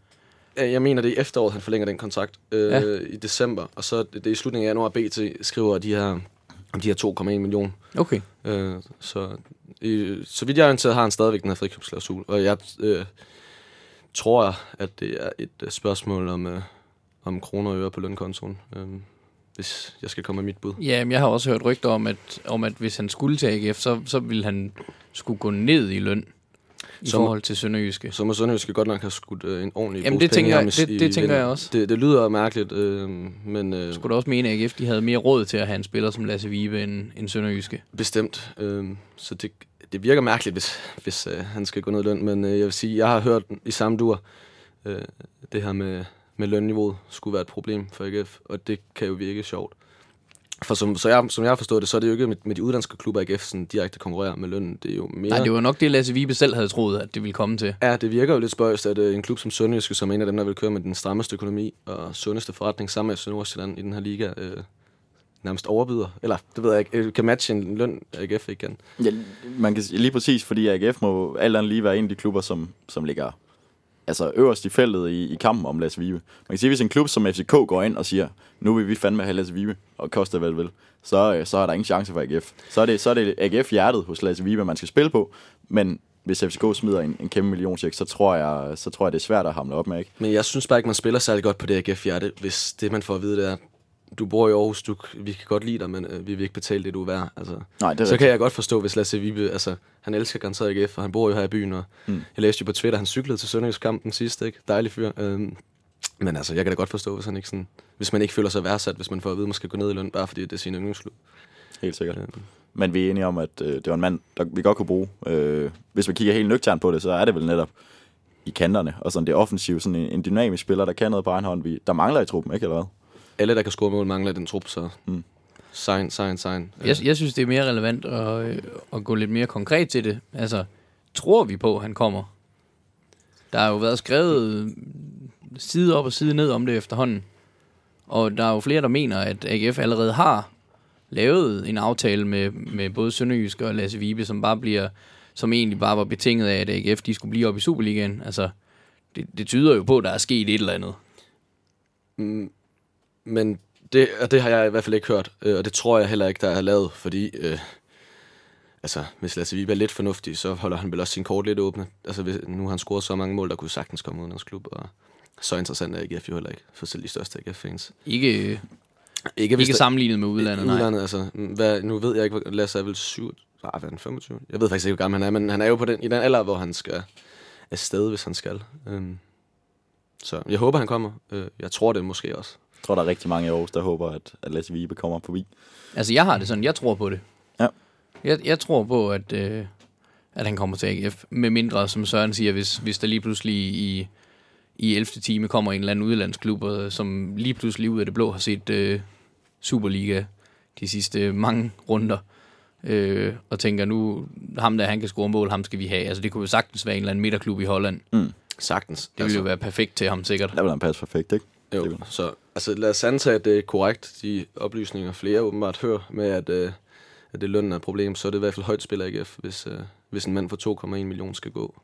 [SPEAKER 5] Ja, Jeg mener, det er i efteråret, han forlænger den kontrakt. Øh,
[SPEAKER 4] Ja.
[SPEAKER 5] I december. Og så det det er i slutningen af januar, BT skriver de her, om de her 2,1 millioner.
[SPEAKER 4] Okay.
[SPEAKER 5] Øh, så, i, så vidt jeg er orienteret, har han stadigvæk den her frikøbsklausul. Og jeg øh, tror, at det er et øh, spørgsmål om, øh, om kroner og øre på lønkontoen. Øh, hvis jeg skal komme med mit bud.
[SPEAKER 4] Ja, men jeg har også hørt rygter om, at, om, at hvis han skulle til AGF, så, så ville han skulle gå ned i løn i
[SPEAKER 5] Så må-
[SPEAKER 4] forhold til Sønderjyske.
[SPEAKER 5] Så må Sønderjyske godt nok have skudt øh, en ordentlig
[SPEAKER 4] Jamen, det tænker jeg- det- det
[SPEAKER 5] i
[SPEAKER 4] tænker jeg også.
[SPEAKER 5] Det, det lyder mærkeligt, øh, men... Øh,
[SPEAKER 4] Skulle da også mene, at AGF de havde mere råd til at have en spiller som Lasse Vibe end, end Sønderjyske.
[SPEAKER 5] Bestemt. Øh, så det, det virker mærkeligt, hvis, hvis øh, han skal gå ned i løn. Men øh, jeg vil sige, jeg har hørt i samme dur, øh, det her med, med lønniveauet skulle være et problem for AGF, og det kan jo virke sjovt. For som, så jeg, som jeg har forstået det, så er det jo ikke med, med de udlandske klubber, AGF sådan direkte konkurrerer med lønnen. Det er jo mere...
[SPEAKER 4] Nej, det var nok det, Lasse Vibe selv havde troet, at det ville komme til.
[SPEAKER 5] Ja, det virker jo lidt spøjst, at øh, en klub som Sønderjyske, som er en af dem, der vil køre med den strammeste økonomi og sundeste forretning sammen med Sønderjylland i den her liga, øh, nærmest overbyder. Eller, det ved jeg ikke, øh, kan matche en løn, AGF ikke kan.
[SPEAKER 3] Ja, man kan lige præcis, fordi AGF må alt andet lige være en af de klubber, som, som ligger altså øverst i feltet i, i kampen om Las Vive. Man kan sige, hvis en klub som FCK går ind og siger, nu vil vi fandme have Las Vive, og koster vel vel, så, øh, så er der ingen chance for AGF. Så er det, så er det AGF-hjertet hos Las Vive, man skal spille på, men hvis FCK smider en, en kæmpe millioncheck, så tror, jeg, så tror jeg, det er svært at hamle op med, ikke?
[SPEAKER 5] Men jeg synes bare ikke, man spiller særlig godt på det AGF-hjerte, hvis det, man får at vide, det er, du bor i Aarhus, du, vi kan godt lide dig, men øh, vi vil ikke betale det, du er værd. Altså,
[SPEAKER 3] Nej, det er
[SPEAKER 5] så
[SPEAKER 3] rigtigt.
[SPEAKER 5] kan jeg godt forstå, hvis Lasse Vibe, altså, han elsker garanteret AGF, og han bor jo her i byen, og mm. jeg læste jo på Twitter, han cyklede til Sønderjysk-kampen sidst, ikke? Dejlig fyr. Øhm, men altså, jeg kan da godt forstå, hvis, han ikke sådan, hvis man ikke føler sig værdsat, hvis man får at vide, at man skal gå ned i løn, bare fordi det er sin yndlingsklub.
[SPEAKER 3] Helt sikkert.
[SPEAKER 5] Øhm,
[SPEAKER 3] Men vi er enige om, at øh, det var en mand, der vi godt kunne bruge. Øh, hvis vi kigger helt nøgternt på det, så er det vel netop i kanterne, og sådan det offensive, sådan en, en dynamisk spiller, der kan noget på egen hånd. Vi, der mangler i truppen, ikke eller hvad?
[SPEAKER 5] Alle, der kan score mål, mangler den trup, så
[SPEAKER 3] Mm.
[SPEAKER 5] sign, sign, sign.
[SPEAKER 4] Jeg, jeg synes, det er mere relevant at, øh, at gå lidt mere konkret til det. Altså, tror vi på, at han kommer? Der har jo været skrevet side op og side ned om det efterhånden. Og der er jo flere, der mener, at AGF allerede har lavet en aftale med, med både Sønderjysk og Lasse Vibe, som bare bliver som egentlig bare var betinget af, at AGF de skulle blive op i Superligaen. Altså, det, det tyder jo på, at der er sket et eller andet.
[SPEAKER 5] Mm, men det, og det har jeg i hvert fald ikke hørt, øh, og det tror jeg heller ikke, der er lavet, fordi øh, altså, hvis Lasse Vibe er lidt fornuftig, så holder han vel også sin kort lidt åbne. Altså, hvis, nu har han scoret så mange mål, der kunne sagtens komme ud af hans klub, og så interessant er AGF jo heller ikke, for selv de største AGF-fans.
[SPEAKER 4] Ikke,
[SPEAKER 5] Ikke,
[SPEAKER 4] ikke
[SPEAKER 5] der-
[SPEAKER 4] sammenlignet med udlandet, nej.
[SPEAKER 5] udlandet, altså, hvad, nu ved jeg ikke, hvor Lasse er vel 7, nej, hvad er han, 25? Jeg ved faktisk ikke, hvor gammel han er, men han er jo på den, i den alder, hvor han skal afsted, hvis han skal. Øhm, så jeg håber, han kommer. Øh, jeg tror det måske også.
[SPEAKER 3] Jeg tror, der er rigtig mange i Aarhus, der håber, at, at Lasse Vibe kommer forbi.
[SPEAKER 4] Altså, jeg har det sådan, jeg tror på det.
[SPEAKER 3] Ja.
[SPEAKER 4] Jeg, jeg tror på, at, øh, at han kommer til AGF. Med mindre, som Søren siger, hvis, hvis der lige pludselig i, i 11. time kommer en eller anden udlandsklub, og, som lige pludselig ud af det blå har set øh, Superliga de sidste mange runder, øh, og tænker nu, ham der, han kan score mål, ham skal vi have. Altså, det kunne jo sagtens være en eller anden midterklub i Holland.
[SPEAKER 5] Sagtens.
[SPEAKER 4] Det ville jo være perfekt til ham, sikkert.
[SPEAKER 3] Der vil han passe perfekt, ikke? Det
[SPEAKER 5] Jo,
[SPEAKER 3] vil-
[SPEAKER 5] så altså, lad os antage, at det er korrekt, de oplysninger flere åbenbart hører med, at, øh, at det lønnen er et problem, så er det i hvert fald højt spil AGF, hvis, øh, hvis en mand for 2,1 millioner skal gå.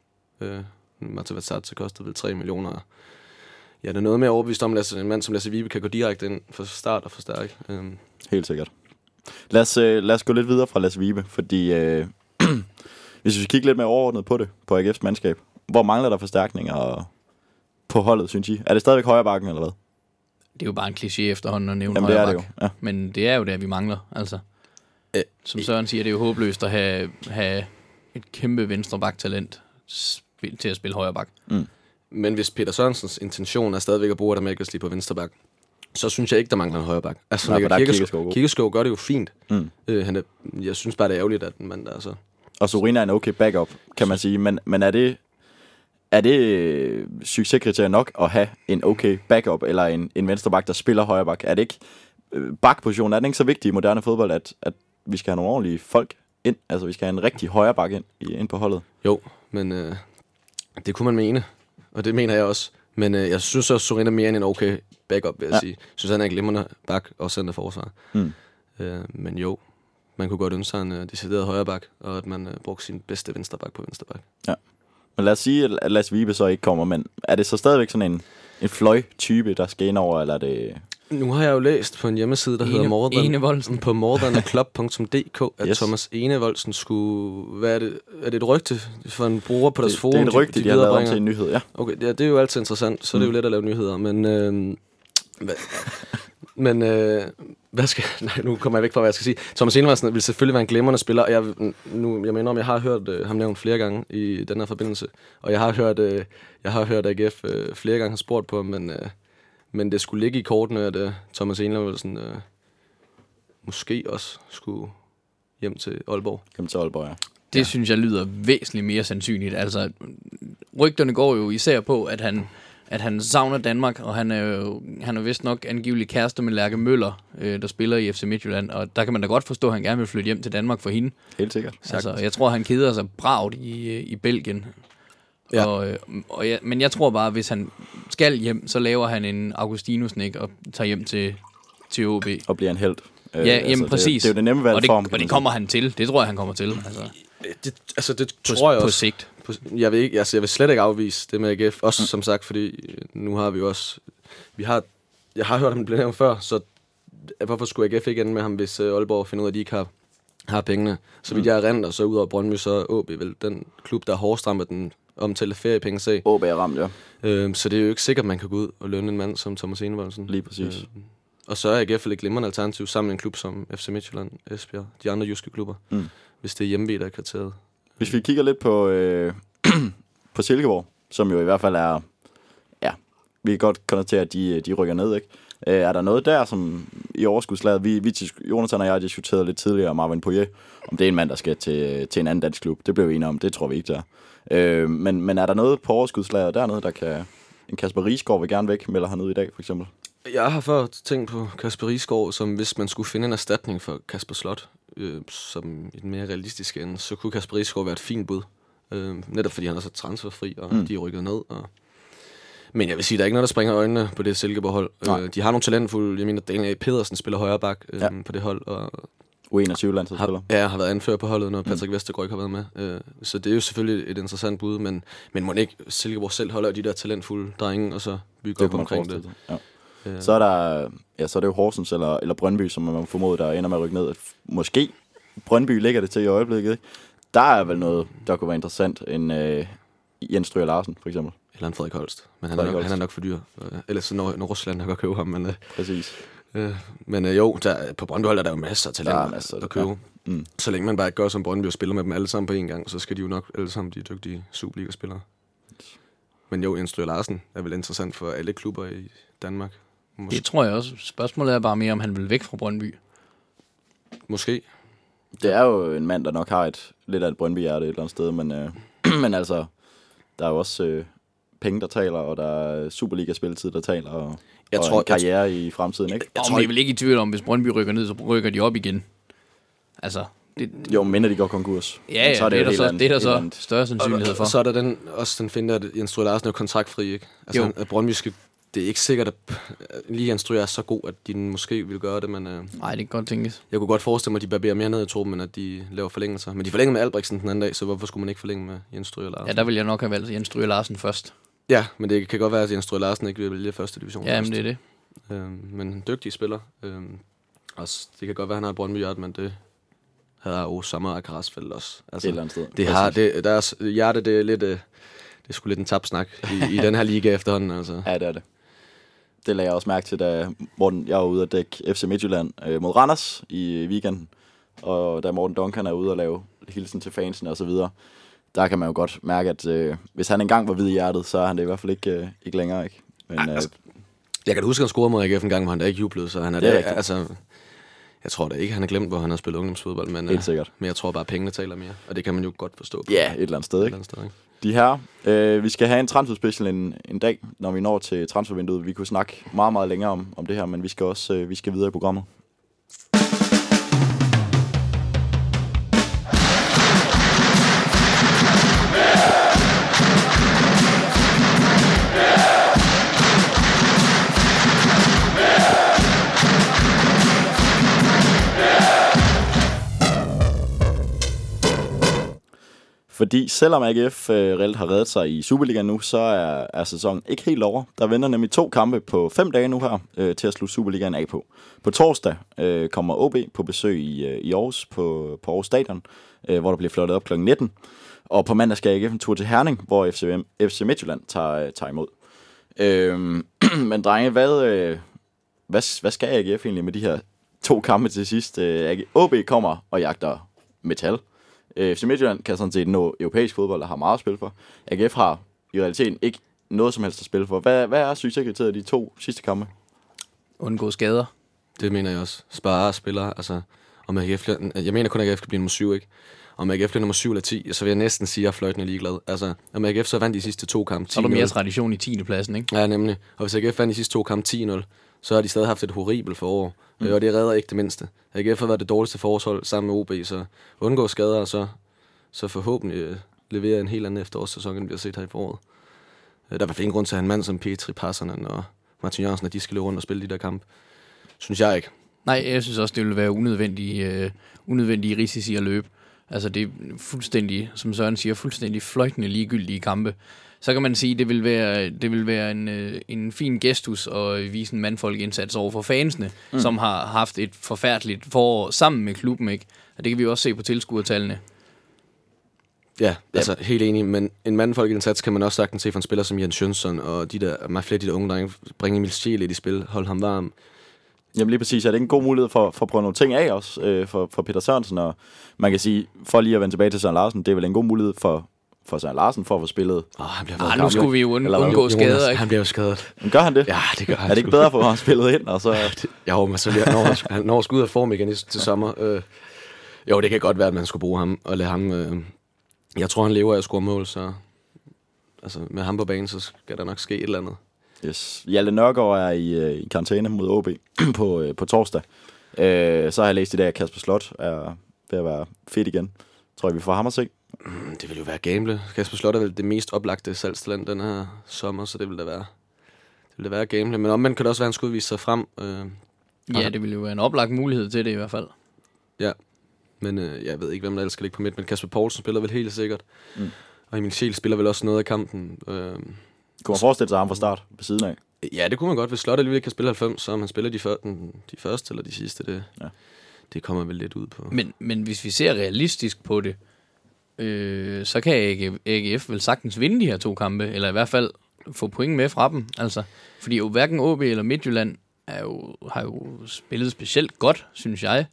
[SPEAKER 5] Øh, Marta Vatsatse koster vel 3 millioner. Ja, det er noget mere overbevist om, at en mand som Lasse Vibe kan gå direkte ind for start og forstærke. Øh,
[SPEAKER 3] Helt sikkert. Lad os, øh, lad os gå lidt videre fra Lasse Vibe, fordi øh, hvis vi kigger lidt mere overordnet på det, på AGF's mandskab, hvor mangler der forstærkninger på holdet, synes I? Er det stadigvæk højre bakken, eller hvad?
[SPEAKER 4] Det er jo bare en kliché efterhånden at nævne
[SPEAKER 3] Jamen, det er det
[SPEAKER 4] højre
[SPEAKER 3] jo.
[SPEAKER 4] bak.
[SPEAKER 3] Ja.
[SPEAKER 4] Men det er jo der, vi mangler, altså.
[SPEAKER 5] Øh,
[SPEAKER 4] Som Søren siger, det er jo håbløst at have, have et kæmpe venstre baktalent spil, til at spille højre bak.
[SPEAKER 5] Men hvis Peter Sørensens intention er stadigvæk at bruge Adam Eggersley på venstre bak, så synes jeg ikke, der mangler en højre bak. Altså,
[SPEAKER 3] Nej, for der er
[SPEAKER 5] Kirkeskov,
[SPEAKER 3] Kirkeskov god.
[SPEAKER 5] Kirkeskov gør det jo fint.
[SPEAKER 3] Mm.
[SPEAKER 5] Øh, han er, jeg synes bare, det er ærgerligt, at man der altså...
[SPEAKER 3] Og Sorina er en okay backup, kan man sige. Men, men er det, er det øh, succeskriterie nok at have en okay backup, eller en, en venstreback, der spiller højre bak? Er det ikke, øh, bakpositionen er den ikke så vigtig i moderne fodbold, at, at vi skal have nogle ordentlige folk ind? Altså, vi skal have en rigtig højre bak ind, ind på holdet.
[SPEAKER 5] Jo, men øh, det kunne man mene, og det mener jeg også. Men øh, jeg synes også, Sorina er mere end en okay backup, vil jeg
[SPEAKER 3] Ja.
[SPEAKER 5] ja. sige. Jeg synes, han er en glimrende bak og center forsvar.
[SPEAKER 3] Mm.
[SPEAKER 5] Øh, men jo, man kunne godt ønske sig en øh, decideret højre bak, og at man øh, brugte sin bedste venstre bak på venstre bak.
[SPEAKER 3] Men lad os sige, at Lars Vibe så ikke kommer, men er det så stadigvæk sådan en, en fløj-type, der skal ind over, eller er det...
[SPEAKER 5] Nu har jeg jo læst på en hjemmeside, der
[SPEAKER 4] Ene-
[SPEAKER 5] hedder Mordan,
[SPEAKER 4] Enevoldsen.
[SPEAKER 5] på mordanaclub.dk, at
[SPEAKER 3] Yes.
[SPEAKER 5] Thomas Enevoldsen skulle... Hvad er det? Er det et rygte for en bruger på deres
[SPEAKER 3] det,
[SPEAKER 5] forum?
[SPEAKER 3] det er et rygte, de, de har lavet til en nyhed, ja.
[SPEAKER 5] Okay, ja, det er jo altid interessant, så mm. det er jo let at lave nyheder, men... Øh, hvad, men øh, hvad skal, nej, nu kommer jeg væk fra, hvad jeg skal sige. Thomas Enevoldsen vil selvfølgelig være en glimrende spiller, og jeg, nu, jeg mener om, jeg har hørt øh, ham nævnt flere gange i den her forbindelse, og jeg har hørt, øh, jeg har hørt AGF øh, flere gange har spurgt på men, øh, men det skulle ligge i kortene, at øh, Thomas Enevoldsen øh, måske også skulle hjem til Aalborg.
[SPEAKER 3] Kom til Aalborg, ja.
[SPEAKER 4] Det ja. synes jeg lyder væsentligt mere sandsynligt. Altså, rygterne går jo især på, at han, at han savner Danmark, og han er jo han er vist nok angivelig kæreste med Lærke Møller, øh, der spiller i FC Midtjylland, og der kan man da godt forstå, at han gerne vil flytte hjem til Danmark for hende.
[SPEAKER 3] Helt sikkert.
[SPEAKER 4] Altså, jeg tror, han keder sig bragt i, øh, i Belgien. Ja. Og, øh, og ja, men jeg tror bare, hvis han skal hjem, så laver han en Augustinus-nik og tager hjem til, til OB.
[SPEAKER 3] Og bliver en held. Øh,
[SPEAKER 4] Ja, jamen
[SPEAKER 3] det,
[SPEAKER 4] præcis.
[SPEAKER 3] Det er jo det nemme valg
[SPEAKER 4] og det,
[SPEAKER 3] for ham.
[SPEAKER 4] og det kommer han til. Det tror jeg, han kommer til. Altså,
[SPEAKER 5] Det, altså, det
[SPEAKER 4] på,
[SPEAKER 5] tror jeg
[SPEAKER 4] på
[SPEAKER 5] også.
[SPEAKER 4] sigt.
[SPEAKER 5] Jeg vil ikke, altså jeg vil slet ikke afvise det med AGF, også mm. som sagt, fordi øh, nu har vi jo også, vi har, jeg har hørt ham blive nævnt før, så hvorfor skulle AGF ikke ende med ham, hvis øh, Aalborg finder ud af, at de ikke har, har pengene? Så vidt jeg er rent, og så ud over Brøndby, så AB vel den klub, der er hårdest ramt den omtalte feriepenge
[SPEAKER 3] OB er ramt, ja.
[SPEAKER 5] Øh, så det er jo ikke sikkert, at man kan gå ud og lønne en mand som Thomas Enevoldsen.
[SPEAKER 3] Lige præcis.
[SPEAKER 5] Øh, og så er AGF et glimrende alternativ sammen med en klub som FC Midtjylland, Esbjerg, de andre jyske klubber,
[SPEAKER 3] Mm.
[SPEAKER 5] hvis det er hjemme, der er kriteriet.
[SPEAKER 3] Hvis vi kigger lidt på, øh, på Silkeborg, som jo i hvert fald er, ja, vi kan godt konstatere, at de, øh, de rykker ned, ikke? Øh, er der noget der, som i overskudslaget, vi, vi Jonathan og jeg diskuterede lidt tidligere Marvin Poirier, om det er en mand, der skal til, til en anden dansk klub. Det blev vi enige om, det tror vi ikke der. Øh, men, men er der noget på overskudslaget dernede, der kan... En Kasper Riesgaard vil gerne væk, melder han ud i dag, for eksempel.
[SPEAKER 5] Jeg har før tænkt på Kasper Risgaard, som hvis man skulle finde en erstatning for Kasper Slot, øh, som i den mere realistiske ende, så kunne Kasper Risgaard være et fint bud. Øh, netop fordi han er så transferfri, og
[SPEAKER 3] Mm.
[SPEAKER 5] mm. de er rykket ned. Og... Men jeg vil sige, der er ikke noget, der springer øjnene på det Silkeborg-hold. Øh, de har nogle talentfulde, jeg mener, Daniel A. Pedersen spiller højre bak øh,
[SPEAKER 3] Ja.
[SPEAKER 5] på det hold, og
[SPEAKER 3] U21-landsholdsspiller.
[SPEAKER 5] har, ja, har været anfører på holdet, når Patrick mm. Vestergaard ikke har været med. Øh, så det er jo selvfølgelig et interessant bud, men, men må ikke Silkeborg selv holder de der talentfulde drenge, og så bygger op omkring det.
[SPEAKER 3] Ja.
[SPEAKER 5] Øh,
[SPEAKER 3] Så er der, ja, så er det jo Horsens eller, eller Brøndby, som man formoder, der ender med at rykke ned. Måske Brøndby ligger det til i øjeblikket. Ikke? Der er vel noget, der kunne være interessant, en øh, Jens Stryger Larsen, for eksempel.
[SPEAKER 5] Eller en Frederik Holst. Men han,
[SPEAKER 3] Frederik
[SPEAKER 5] er nok,
[SPEAKER 3] Holst.
[SPEAKER 5] han er nok for dyr. Øh, Ellers så når, når Rusland nok at købe ham. Men, øh,
[SPEAKER 3] Præcis.
[SPEAKER 5] øh, men øh, jo, der, på Brøndby er der jo masser af
[SPEAKER 3] Der
[SPEAKER 5] talenter
[SPEAKER 3] er masser,
[SPEAKER 5] at købe.
[SPEAKER 3] ja. Mm.
[SPEAKER 5] Så længe man bare ikke gør som Brøndby og spiller med dem alle sammen på en gang, så skal de jo nok alle sammen blive dygtige Superliga-spillere. Men jo, Jens Larsen er vel interessant for alle klubber i Danmark. Mås-
[SPEAKER 4] Det tror jeg også. Spørgsmålet er bare mere, om han vil væk fra Brøndby.
[SPEAKER 5] Måske.
[SPEAKER 3] Det er jo en mand, der nok har et lidt af et Brøndby-hjerte et eller andet sted, men, øh, men altså, der er jo også øh, penge, der taler, og der er Superliga-spilletid, der taler, og,
[SPEAKER 5] Jeg
[SPEAKER 3] og
[SPEAKER 5] tror-
[SPEAKER 3] en karriere i fremtiden, ikke?
[SPEAKER 5] Jeg
[SPEAKER 4] Og
[SPEAKER 5] tror
[SPEAKER 4] man er
[SPEAKER 5] ikke-
[SPEAKER 4] vel ikke i tvivl om, hvis Brøndby rykker ned, så rykker de op igen. Altså, det,
[SPEAKER 3] Jo, mindre de går konkurs.
[SPEAKER 4] ja, ja,
[SPEAKER 3] så er
[SPEAKER 4] det, er
[SPEAKER 3] jo
[SPEAKER 4] der så,
[SPEAKER 3] andet-
[SPEAKER 4] det er der så
[SPEAKER 3] andet.
[SPEAKER 4] større sandsynlighed for.
[SPEAKER 5] Og så er der den, også den finde, at Jens Stryger Larsen er kontraktfri, ikke? Altså,
[SPEAKER 4] Jo.
[SPEAKER 5] at Brøndby skal, det er ikke sikkert, at lige Jens Stryger er så god, at de måske vil gøre det, men øh,
[SPEAKER 4] Nej, det kan godt tænkes.
[SPEAKER 5] jeg kunne godt forestille mig, at de barberer mere ned i truppen, end at de laver forlængelser. Men de forlænger med Albrechtsen den anden dag, så hvorfor skulle man ikke forlænge med Jens Stryger Larsen?
[SPEAKER 4] Ja, der vil jeg nok have valgt Jens Stryger Larsen først.
[SPEAKER 5] ja, men det kan godt være, at Jens Stryger Larsen ikke vil vælge første division
[SPEAKER 4] Ja, men det er det.
[SPEAKER 5] Øh, men en dygtig spiller. Øh, også, det kan godt være, at han har et brøndby men det havde Osama og Karasfeldt også. Altså,
[SPEAKER 3] Et eller andet sted.
[SPEAKER 5] det har, det, deres hjerte, det er lidt... øh, Det er sgu lidt en tabsnak i, i den her liga efterhånden. Altså.
[SPEAKER 3] Ja, det er det. Det lagde jeg også mærke til, da Morten, jeg var ude at dække FC Midtjylland øh, mod Randers i weekenden. Og da Morten Duncan er ude og lave hilsen til fansene og så videre, der kan man jo godt mærke, at øh, hvis han engang var hvid i hjertet, så er han det i hvert fald ikke, øh, ikke længere. Ikke? Men
[SPEAKER 5] Ej,
[SPEAKER 3] øh,
[SPEAKER 5] altså, Jeg kan da huske, at han scorede mod AGF en gang, hvor han da ikke jublede, så han er
[SPEAKER 3] Det er rigtigt.
[SPEAKER 5] altså, jeg tror da ikke, han har glemt, hvor han har spillet ungdomsfodbold, men,
[SPEAKER 3] Helt
[SPEAKER 5] øh,
[SPEAKER 3] sikkert.
[SPEAKER 5] men jeg tror bare, at pengene taler mere, og det kan man jo godt forstå. på
[SPEAKER 3] ja, et eller andet sted.
[SPEAKER 5] et
[SPEAKER 3] Ikke?
[SPEAKER 5] eller andet sted, ikke?
[SPEAKER 3] De her, øh, vi skal have en transfer special en, en dag, når vi når til transfervinduet. Vi kunne snakke meget, meget længere om, om det her, men vi skal også øh, vi skal videre i programmet. Fordi selvom AGF øh, reelt har reddet sig i Superligaen nu, så er, er sæsonen ikke helt over. Der venter nemlig to kampe på fem dage nu her øh, til at slutte Superligaen af på. På torsdag øh, kommer OB på besøg i, øh, i Aarhus på, på Aarhus Stadion, øh, hvor der bliver flottet op kl. 19. Og på mandag skal AGF en tur til Herning, hvor FC, FC Midtjylland tager, øh, tager imod. Øh, men drenge, hvad, øh, hvad, hvad skal AGF egentlig med de her to kampe til sidst? Øh, AG OB kommer og jagter metal. Øh, FC Midtjylland kan sådan set nå europæisk fodbold, der har meget at spille for. AGF har i realiteten ikke noget som helst at spille for. Hvad, hvad er succeskriteriet af de to sidste kampe?
[SPEAKER 4] Undgå skader.
[SPEAKER 5] Det mener jeg også. Spare spillere, altså, om AGF, jeg mener kun, at AGF kan blive nummer 7, ikke? Om AGF bliver nummer 7 eller 10, så vil jeg næsten sige, at jeg er fløjtende ligeglad. Altså, om AGF så vandt de sidste to kampe 10
[SPEAKER 4] Så er der mere tradition i 10. pladsen, ikke?
[SPEAKER 5] Ja, nemlig. Og hvis AGF vandt de sidste to kampe 10-0, så har de stadig haft et horribelt forår. Mm. Og det redder ikke det mindste. AGF har været det dårligste forårshold sammen med OB, så undgå skader, og så, så forhåbentlig øh, levere en helt anden efterårssæson, end vi har set her i foråret. Øh, Der er i hvert fald ingen grund til at have en mand som Petri Passernen og Martin Jørgensen, at de skal løbe rundt og spille de der kampe. Synes jeg ikke.
[SPEAKER 4] Nej, jeg synes også, det ville være unødvendige, øh, unødvendige risici at løbe. Altså det er fuldstændig, som Søren siger, fuldstændig fløjtende ligegyldige kampe. Så kan man sige, at det vil være, det vil være en, øh, en fin gestus at vise en mandfolk indsats over for fansene, mm. som har haft et forfærdeligt forår sammen med klubben. Ikke? Og det kan vi jo også se på tilskuertallene.
[SPEAKER 5] Ja, altså helt enig, men en mandfolk indsats kan man også sagtens se for en spiller som Jens Jønsson, og de der, meget flere af de der unge drenge, bringe Emil Schiel i spil, hold ham varm.
[SPEAKER 3] Jamen lige præcis, er det en god mulighed for, for at prøve nogle ting af også øh, for, for Peter Sørensen, og man kan sige, for lige at vende tilbage til Søren Larsen, det er vel en god mulighed for, for Søren Larsen for at få spillet.
[SPEAKER 5] Åh, han bliver
[SPEAKER 4] Ah, nu skulle vi jo und-
[SPEAKER 3] Eller
[SPEAKER 4] undgå skader, ikke?
[SPEAKER 5] Han bliver jo skadet.
[SPEAKER 3] Men gør han det?
[SPEAKER 5] Ja, det gør han.
[SPEAKER 3] er det ikke bedre for ham spillet ind, og så...
[SPEAKER 5] Jo, men så bliver når, han når sgu ud af form igen til sommer. Øh, jo, det kan godt være, at man skulle bruge ham og lade ham... Øh, jeg tror, han lever af at score mål, så... Altså, med ham på banen, så skal der nok ske et eller andet.
[SPEAKER 3] Yes. Hjalte Nørgaard er i, øh, i karantæne mod OB på, øh, på torsdag. Øh, så har jeg læst i dag, at Kasper Slot er ved at være fedt igen. Tror jeg, vi får ham at se.
[SPEAKER 5] Mm, Det vil jo være gamble. Kasper Slot er vel det mest oplagte salgstalent den her sommer, så det vil da være... Det vil da være gamble. Men omvendt kan det også være, at han skulle vise sig frem. Øh,
[SPEAKER 4] Ja, det ville jo være en oplagt mulighed til det i hvert fald.
[SPEAKER 5] Ja, men øh, jeg ved ikke, hvem der ellers skal ligge på midt, men Kasper Poulsen spiller vel helt sikkert.
[SPEAKER 3] Mm.
[SPEAKER 5] Og Emil Schiel spiller vel også noget af kampen. Øh,
[SPEAKER 3] Kunne man forestille sig ham fra start ved siden af?
[SPEAKER 5] ja, det kunne man godt. Hvis Slot alligevel kan spille 90, så om han spiller de, før, den, de første eller de sidste, det,
[SPEAKER 3] Ja.
[SPEAKER 5] ja. det kommer vel lidt ud på.
[SPEAKER 4] Men, men hvis vi ser realistisk på det, øh, så kan AG, AGF vel sagtens vinde de her to kampe, eller i hvert fald få point med fra dem. Altså, fordi jo hverken OB eller Midtjylland er jo, har jo spillet specielt godt, synes jeg.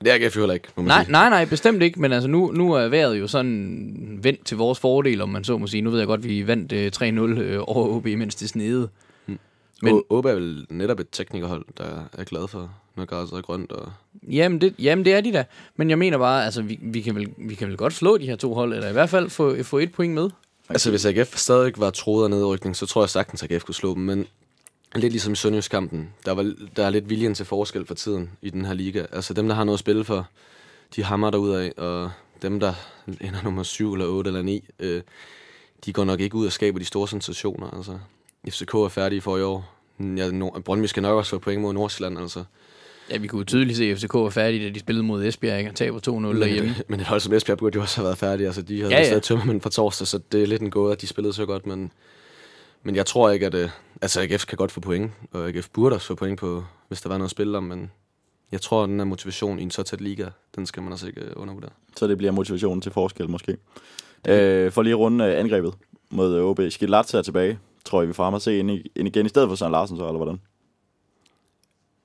[SPEAKER 5] Det er AGF jo heller ikke, må man
[SPEAKER 4] Nej,
[SPEAKER 5] sige.
[SPEAKER 4] nej, nej, bestemt ikke, men altså nu, nu er vejret jo sådan vendt til vores fordel, om man så må sige. Nu ved jeg godt, vi vandt øh, 3-0 øh, over OB, mens det snede.
[SPEAKER 5] Men...
[SPEAKER 4] Men-
[SPEAKER 5] Åbe er vel netop et teknikerhold, der er glad for, når græsset er grønt. Og...
[SPEAKER 4] Jamen det, jamen, det er de da. Men jeg mener bare, altså, vi, vi, kan vel, vi kan vel godt slå de her to hold, eller i hvert fald få, få et point med.
[SPEAKER 5] Altså, hvis AGF stadig var troet af nedrykning, så tror jeg sagtens, at AGF kunne slå dem. Men lidt ligesom i Sønderjysk-kampen, der, var, der er lidt viljen til forskel for tiden i den her liga. Altså, dem, der har noget at spille for, de hammer derudad, og dem, der ender nummer 7 eller 8 eller 9, øh, de går nok ikke ud og skaber de store sensationer. Altså, FCK er færdige for i år. Ja, Nord- Brøndby skal nok også få point mod Nordsjælland, altså.
[SPEAKER 4] Ja, vi kunne tydeligt se, at FCK var færdige, da de spillede mod Esbjerg ikke? og taber 2-0 derhjemme.
[SPEAKER 5] Men, men et hold som Esbjerg burde jo også have været færdige. Altså, de havde
[SPEAKER 4] Ja,
[SPEAKER 5] ja, tømmermænd fra torsdag, så det er lidt en gåde, at de spillede så godt. Men, men jeg tror ikke, at... Øh, altså, AGF kan godt få point, og AGF burde også få point på, hvis der var noget at spille om. Men jeg tror, at den her motivation i en så tæt liga, den skal man altså ikke øh, undervurdere.
[SPEAKER 3] Så det bliver motivationen til forskel måske. Øh, for lige at runde øh, angrebet mod øh, OB. Skilatse er tilbage. Tror jeg, vi får ham at se ind, i, ind igen, i stedet for Søren Larsen så, eller hvordan?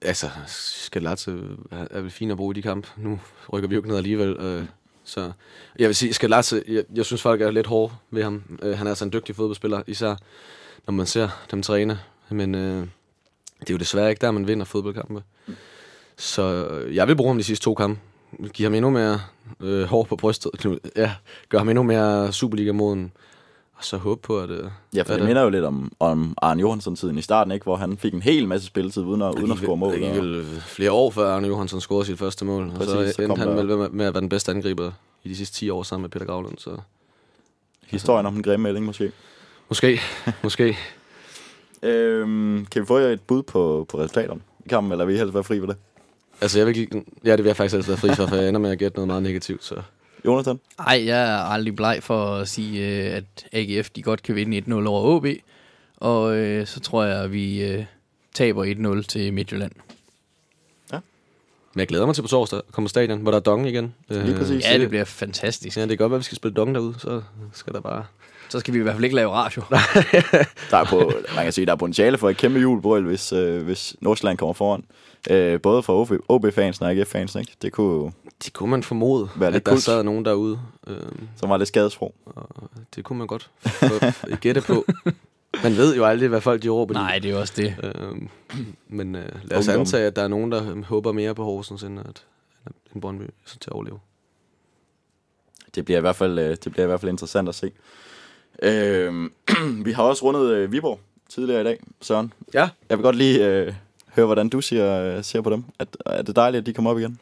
[SPEAKER 5] Altså, Skalatse er, vel fint at bruge i de kamp. Nu rykker vi jo ikke ned alligevel. Øh, så jeg vil sige, Skalatse, jeg, jeg synes folk er lidt hårde ved ham. Øh, han er altså en dygtig fodboldspiller, især når man ser dem træne. Men øh, det er jo desværre ikke der, man vinder fodboldkampe. Så øh, jeg vil bruge ham de sidste to kampe. Giv ham endnu mere øh, hår på brystet. Ja, gør ham endnu mere Superliga-moden. Og så håbe på, at... Øh,
[SPEAKER 3] Ja, for det minder jo lidt om, om Arne Johansson-tiden i starten, ikke? hvor han fik en hel masse spilletid uden at, uden at score mål.
[SPEAKER 5] Det gik vel flere år før Arne Johansson scorede sit første mål. Præcis, og
[SPEAKER 3] så
[SPEAKER 5] så
[SPEAKER 3] kom
[SPEAKER 5] endte han med, med at være den bedste angriber i de sidste 10 år sammen med Peter Gravlund. Så
[SPEAKER 3] Historien om den grimme melding, måske.
[SPEAKER 5] måske, måske.
[SPEAKER 3] Øhm, kan vi få et bud på, på resultaterne i kampen, eller vil I helst være fri for det?
[SPEAKER 5] Altså, jeg vil, ja, det vil jeg faktisk altid være fri for, for jeg ender med at gætte noget meget negativt. Så.
[SPEAKER 3] Jonathan?
[SPEAKER 4] Ej, jeg er aldrig bleg for at sige, øh, at AGF de godt kan vinde 1-0 over OB. Og øh, så tror jeg, at vi øh, taber 1-0 til Midtjylland.
[SPEAKER 5] Men jeg glæder mig til på torsdag at komme på stadion, hvor der er dong igen.
[SPEAKER 3] Lige præcis.
[SPEAKER 4] Ja, det bliver fantastisk.
[SPEAKER 5] Ja, det kan godt være, at vi skal spille dong derude, så skal der bare...
[SPEAKER 4] Så skal vi i hvert fald ikke lave radio.
[SPEAKER 3] Der er på, man kan sige, der er potentiale for et kæmpe julebrøl, hvis, øh, hvis Nordsjælland kommer foran. Øh, både for OB, OB-fansen og AGF-fansen, ikke? Det kunne
[SPEAKER 5] Det kunne man formode,
[SPEAKER 3] Være lidt
[SPEAKER 5] at der
[SPEAKER 3] kult.
[SPEAKER 5] sad nogen derude. Øhm,
[SPEAKER 3] som var lidt skadesfro.
[SPEAKER 5] og det kunne man godt få- gætte på. Man ved jo aldrig, hvad folk de råber.
[SPEAKER 4] Nej, det er jo også det.
[SPEAKER 5] Øhm, men øh, lad os
[SPEAKER 3] Ungdom.
[SPEAKER 5] antage, at der er nogen, der håber mere på Horsens, end, at, end Brøndby så til at overleve.
[SPEAKER 3] Det bliver i hvert fald, øh, det bliver i hvert fald interessant at se. Øh, vi har også rundet øh, Viborg tidligere i dag, Søren.
[SPEAKER 5] Ja.
[SPEAKER 3] Jeg vil godt lige øh, høre, hvordan du ser, ser på dem. Er, er det dejligt, at de kommer op igen?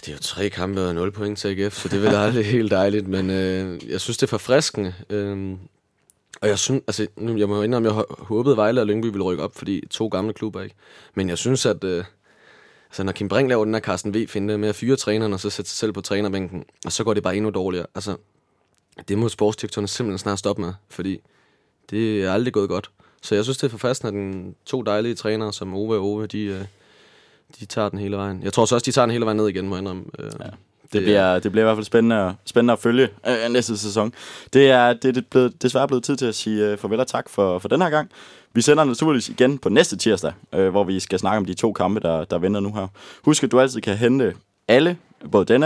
[SPEAKER 5] Det er jo tre kampe og 0 point til AGF, så det er vel aldrig helt dejligt, men øh, jeg synes, det er forfriskende. Øh, og jeg synes, altså, nu, jeg må indrømme, jeg håbede, Vejle og Lyngby ville rykke op, fordi to gamle klubber, ikke? Men jeg synes, at, øh, Altså, når Kim Brink laver den her Carsten V, finde med at fyre træneren, og så sætte sig selv på trænerbænken, og så går det bare endnu dårligere. Altså, det må sportsdirektørerne simpelthen snart stoppe med, fordi det er aldrig gået godt. Så jeg synes, det er forfastende, at den to dejlige trænere, som Ove og Ove, de, øh, de tager den hele vejen. Jeg tror så også, de tager den hele vejen ned igen, må jeg indrømme. Ja.
[SPEAKER 3] Det bliver, det bliver i hvert fald spændende, at- spændende at følge øh, næste sæson. Det er, det er blevet, desværre blevet tid til at sige øh, farvel og tak for, for den her gang. Vi sender naturligvis igen på næste tirsdag, øh, hvor vi skal snakke om de to kampe, der, der venter nu her. Husk, at du altid kan hente alle, både denne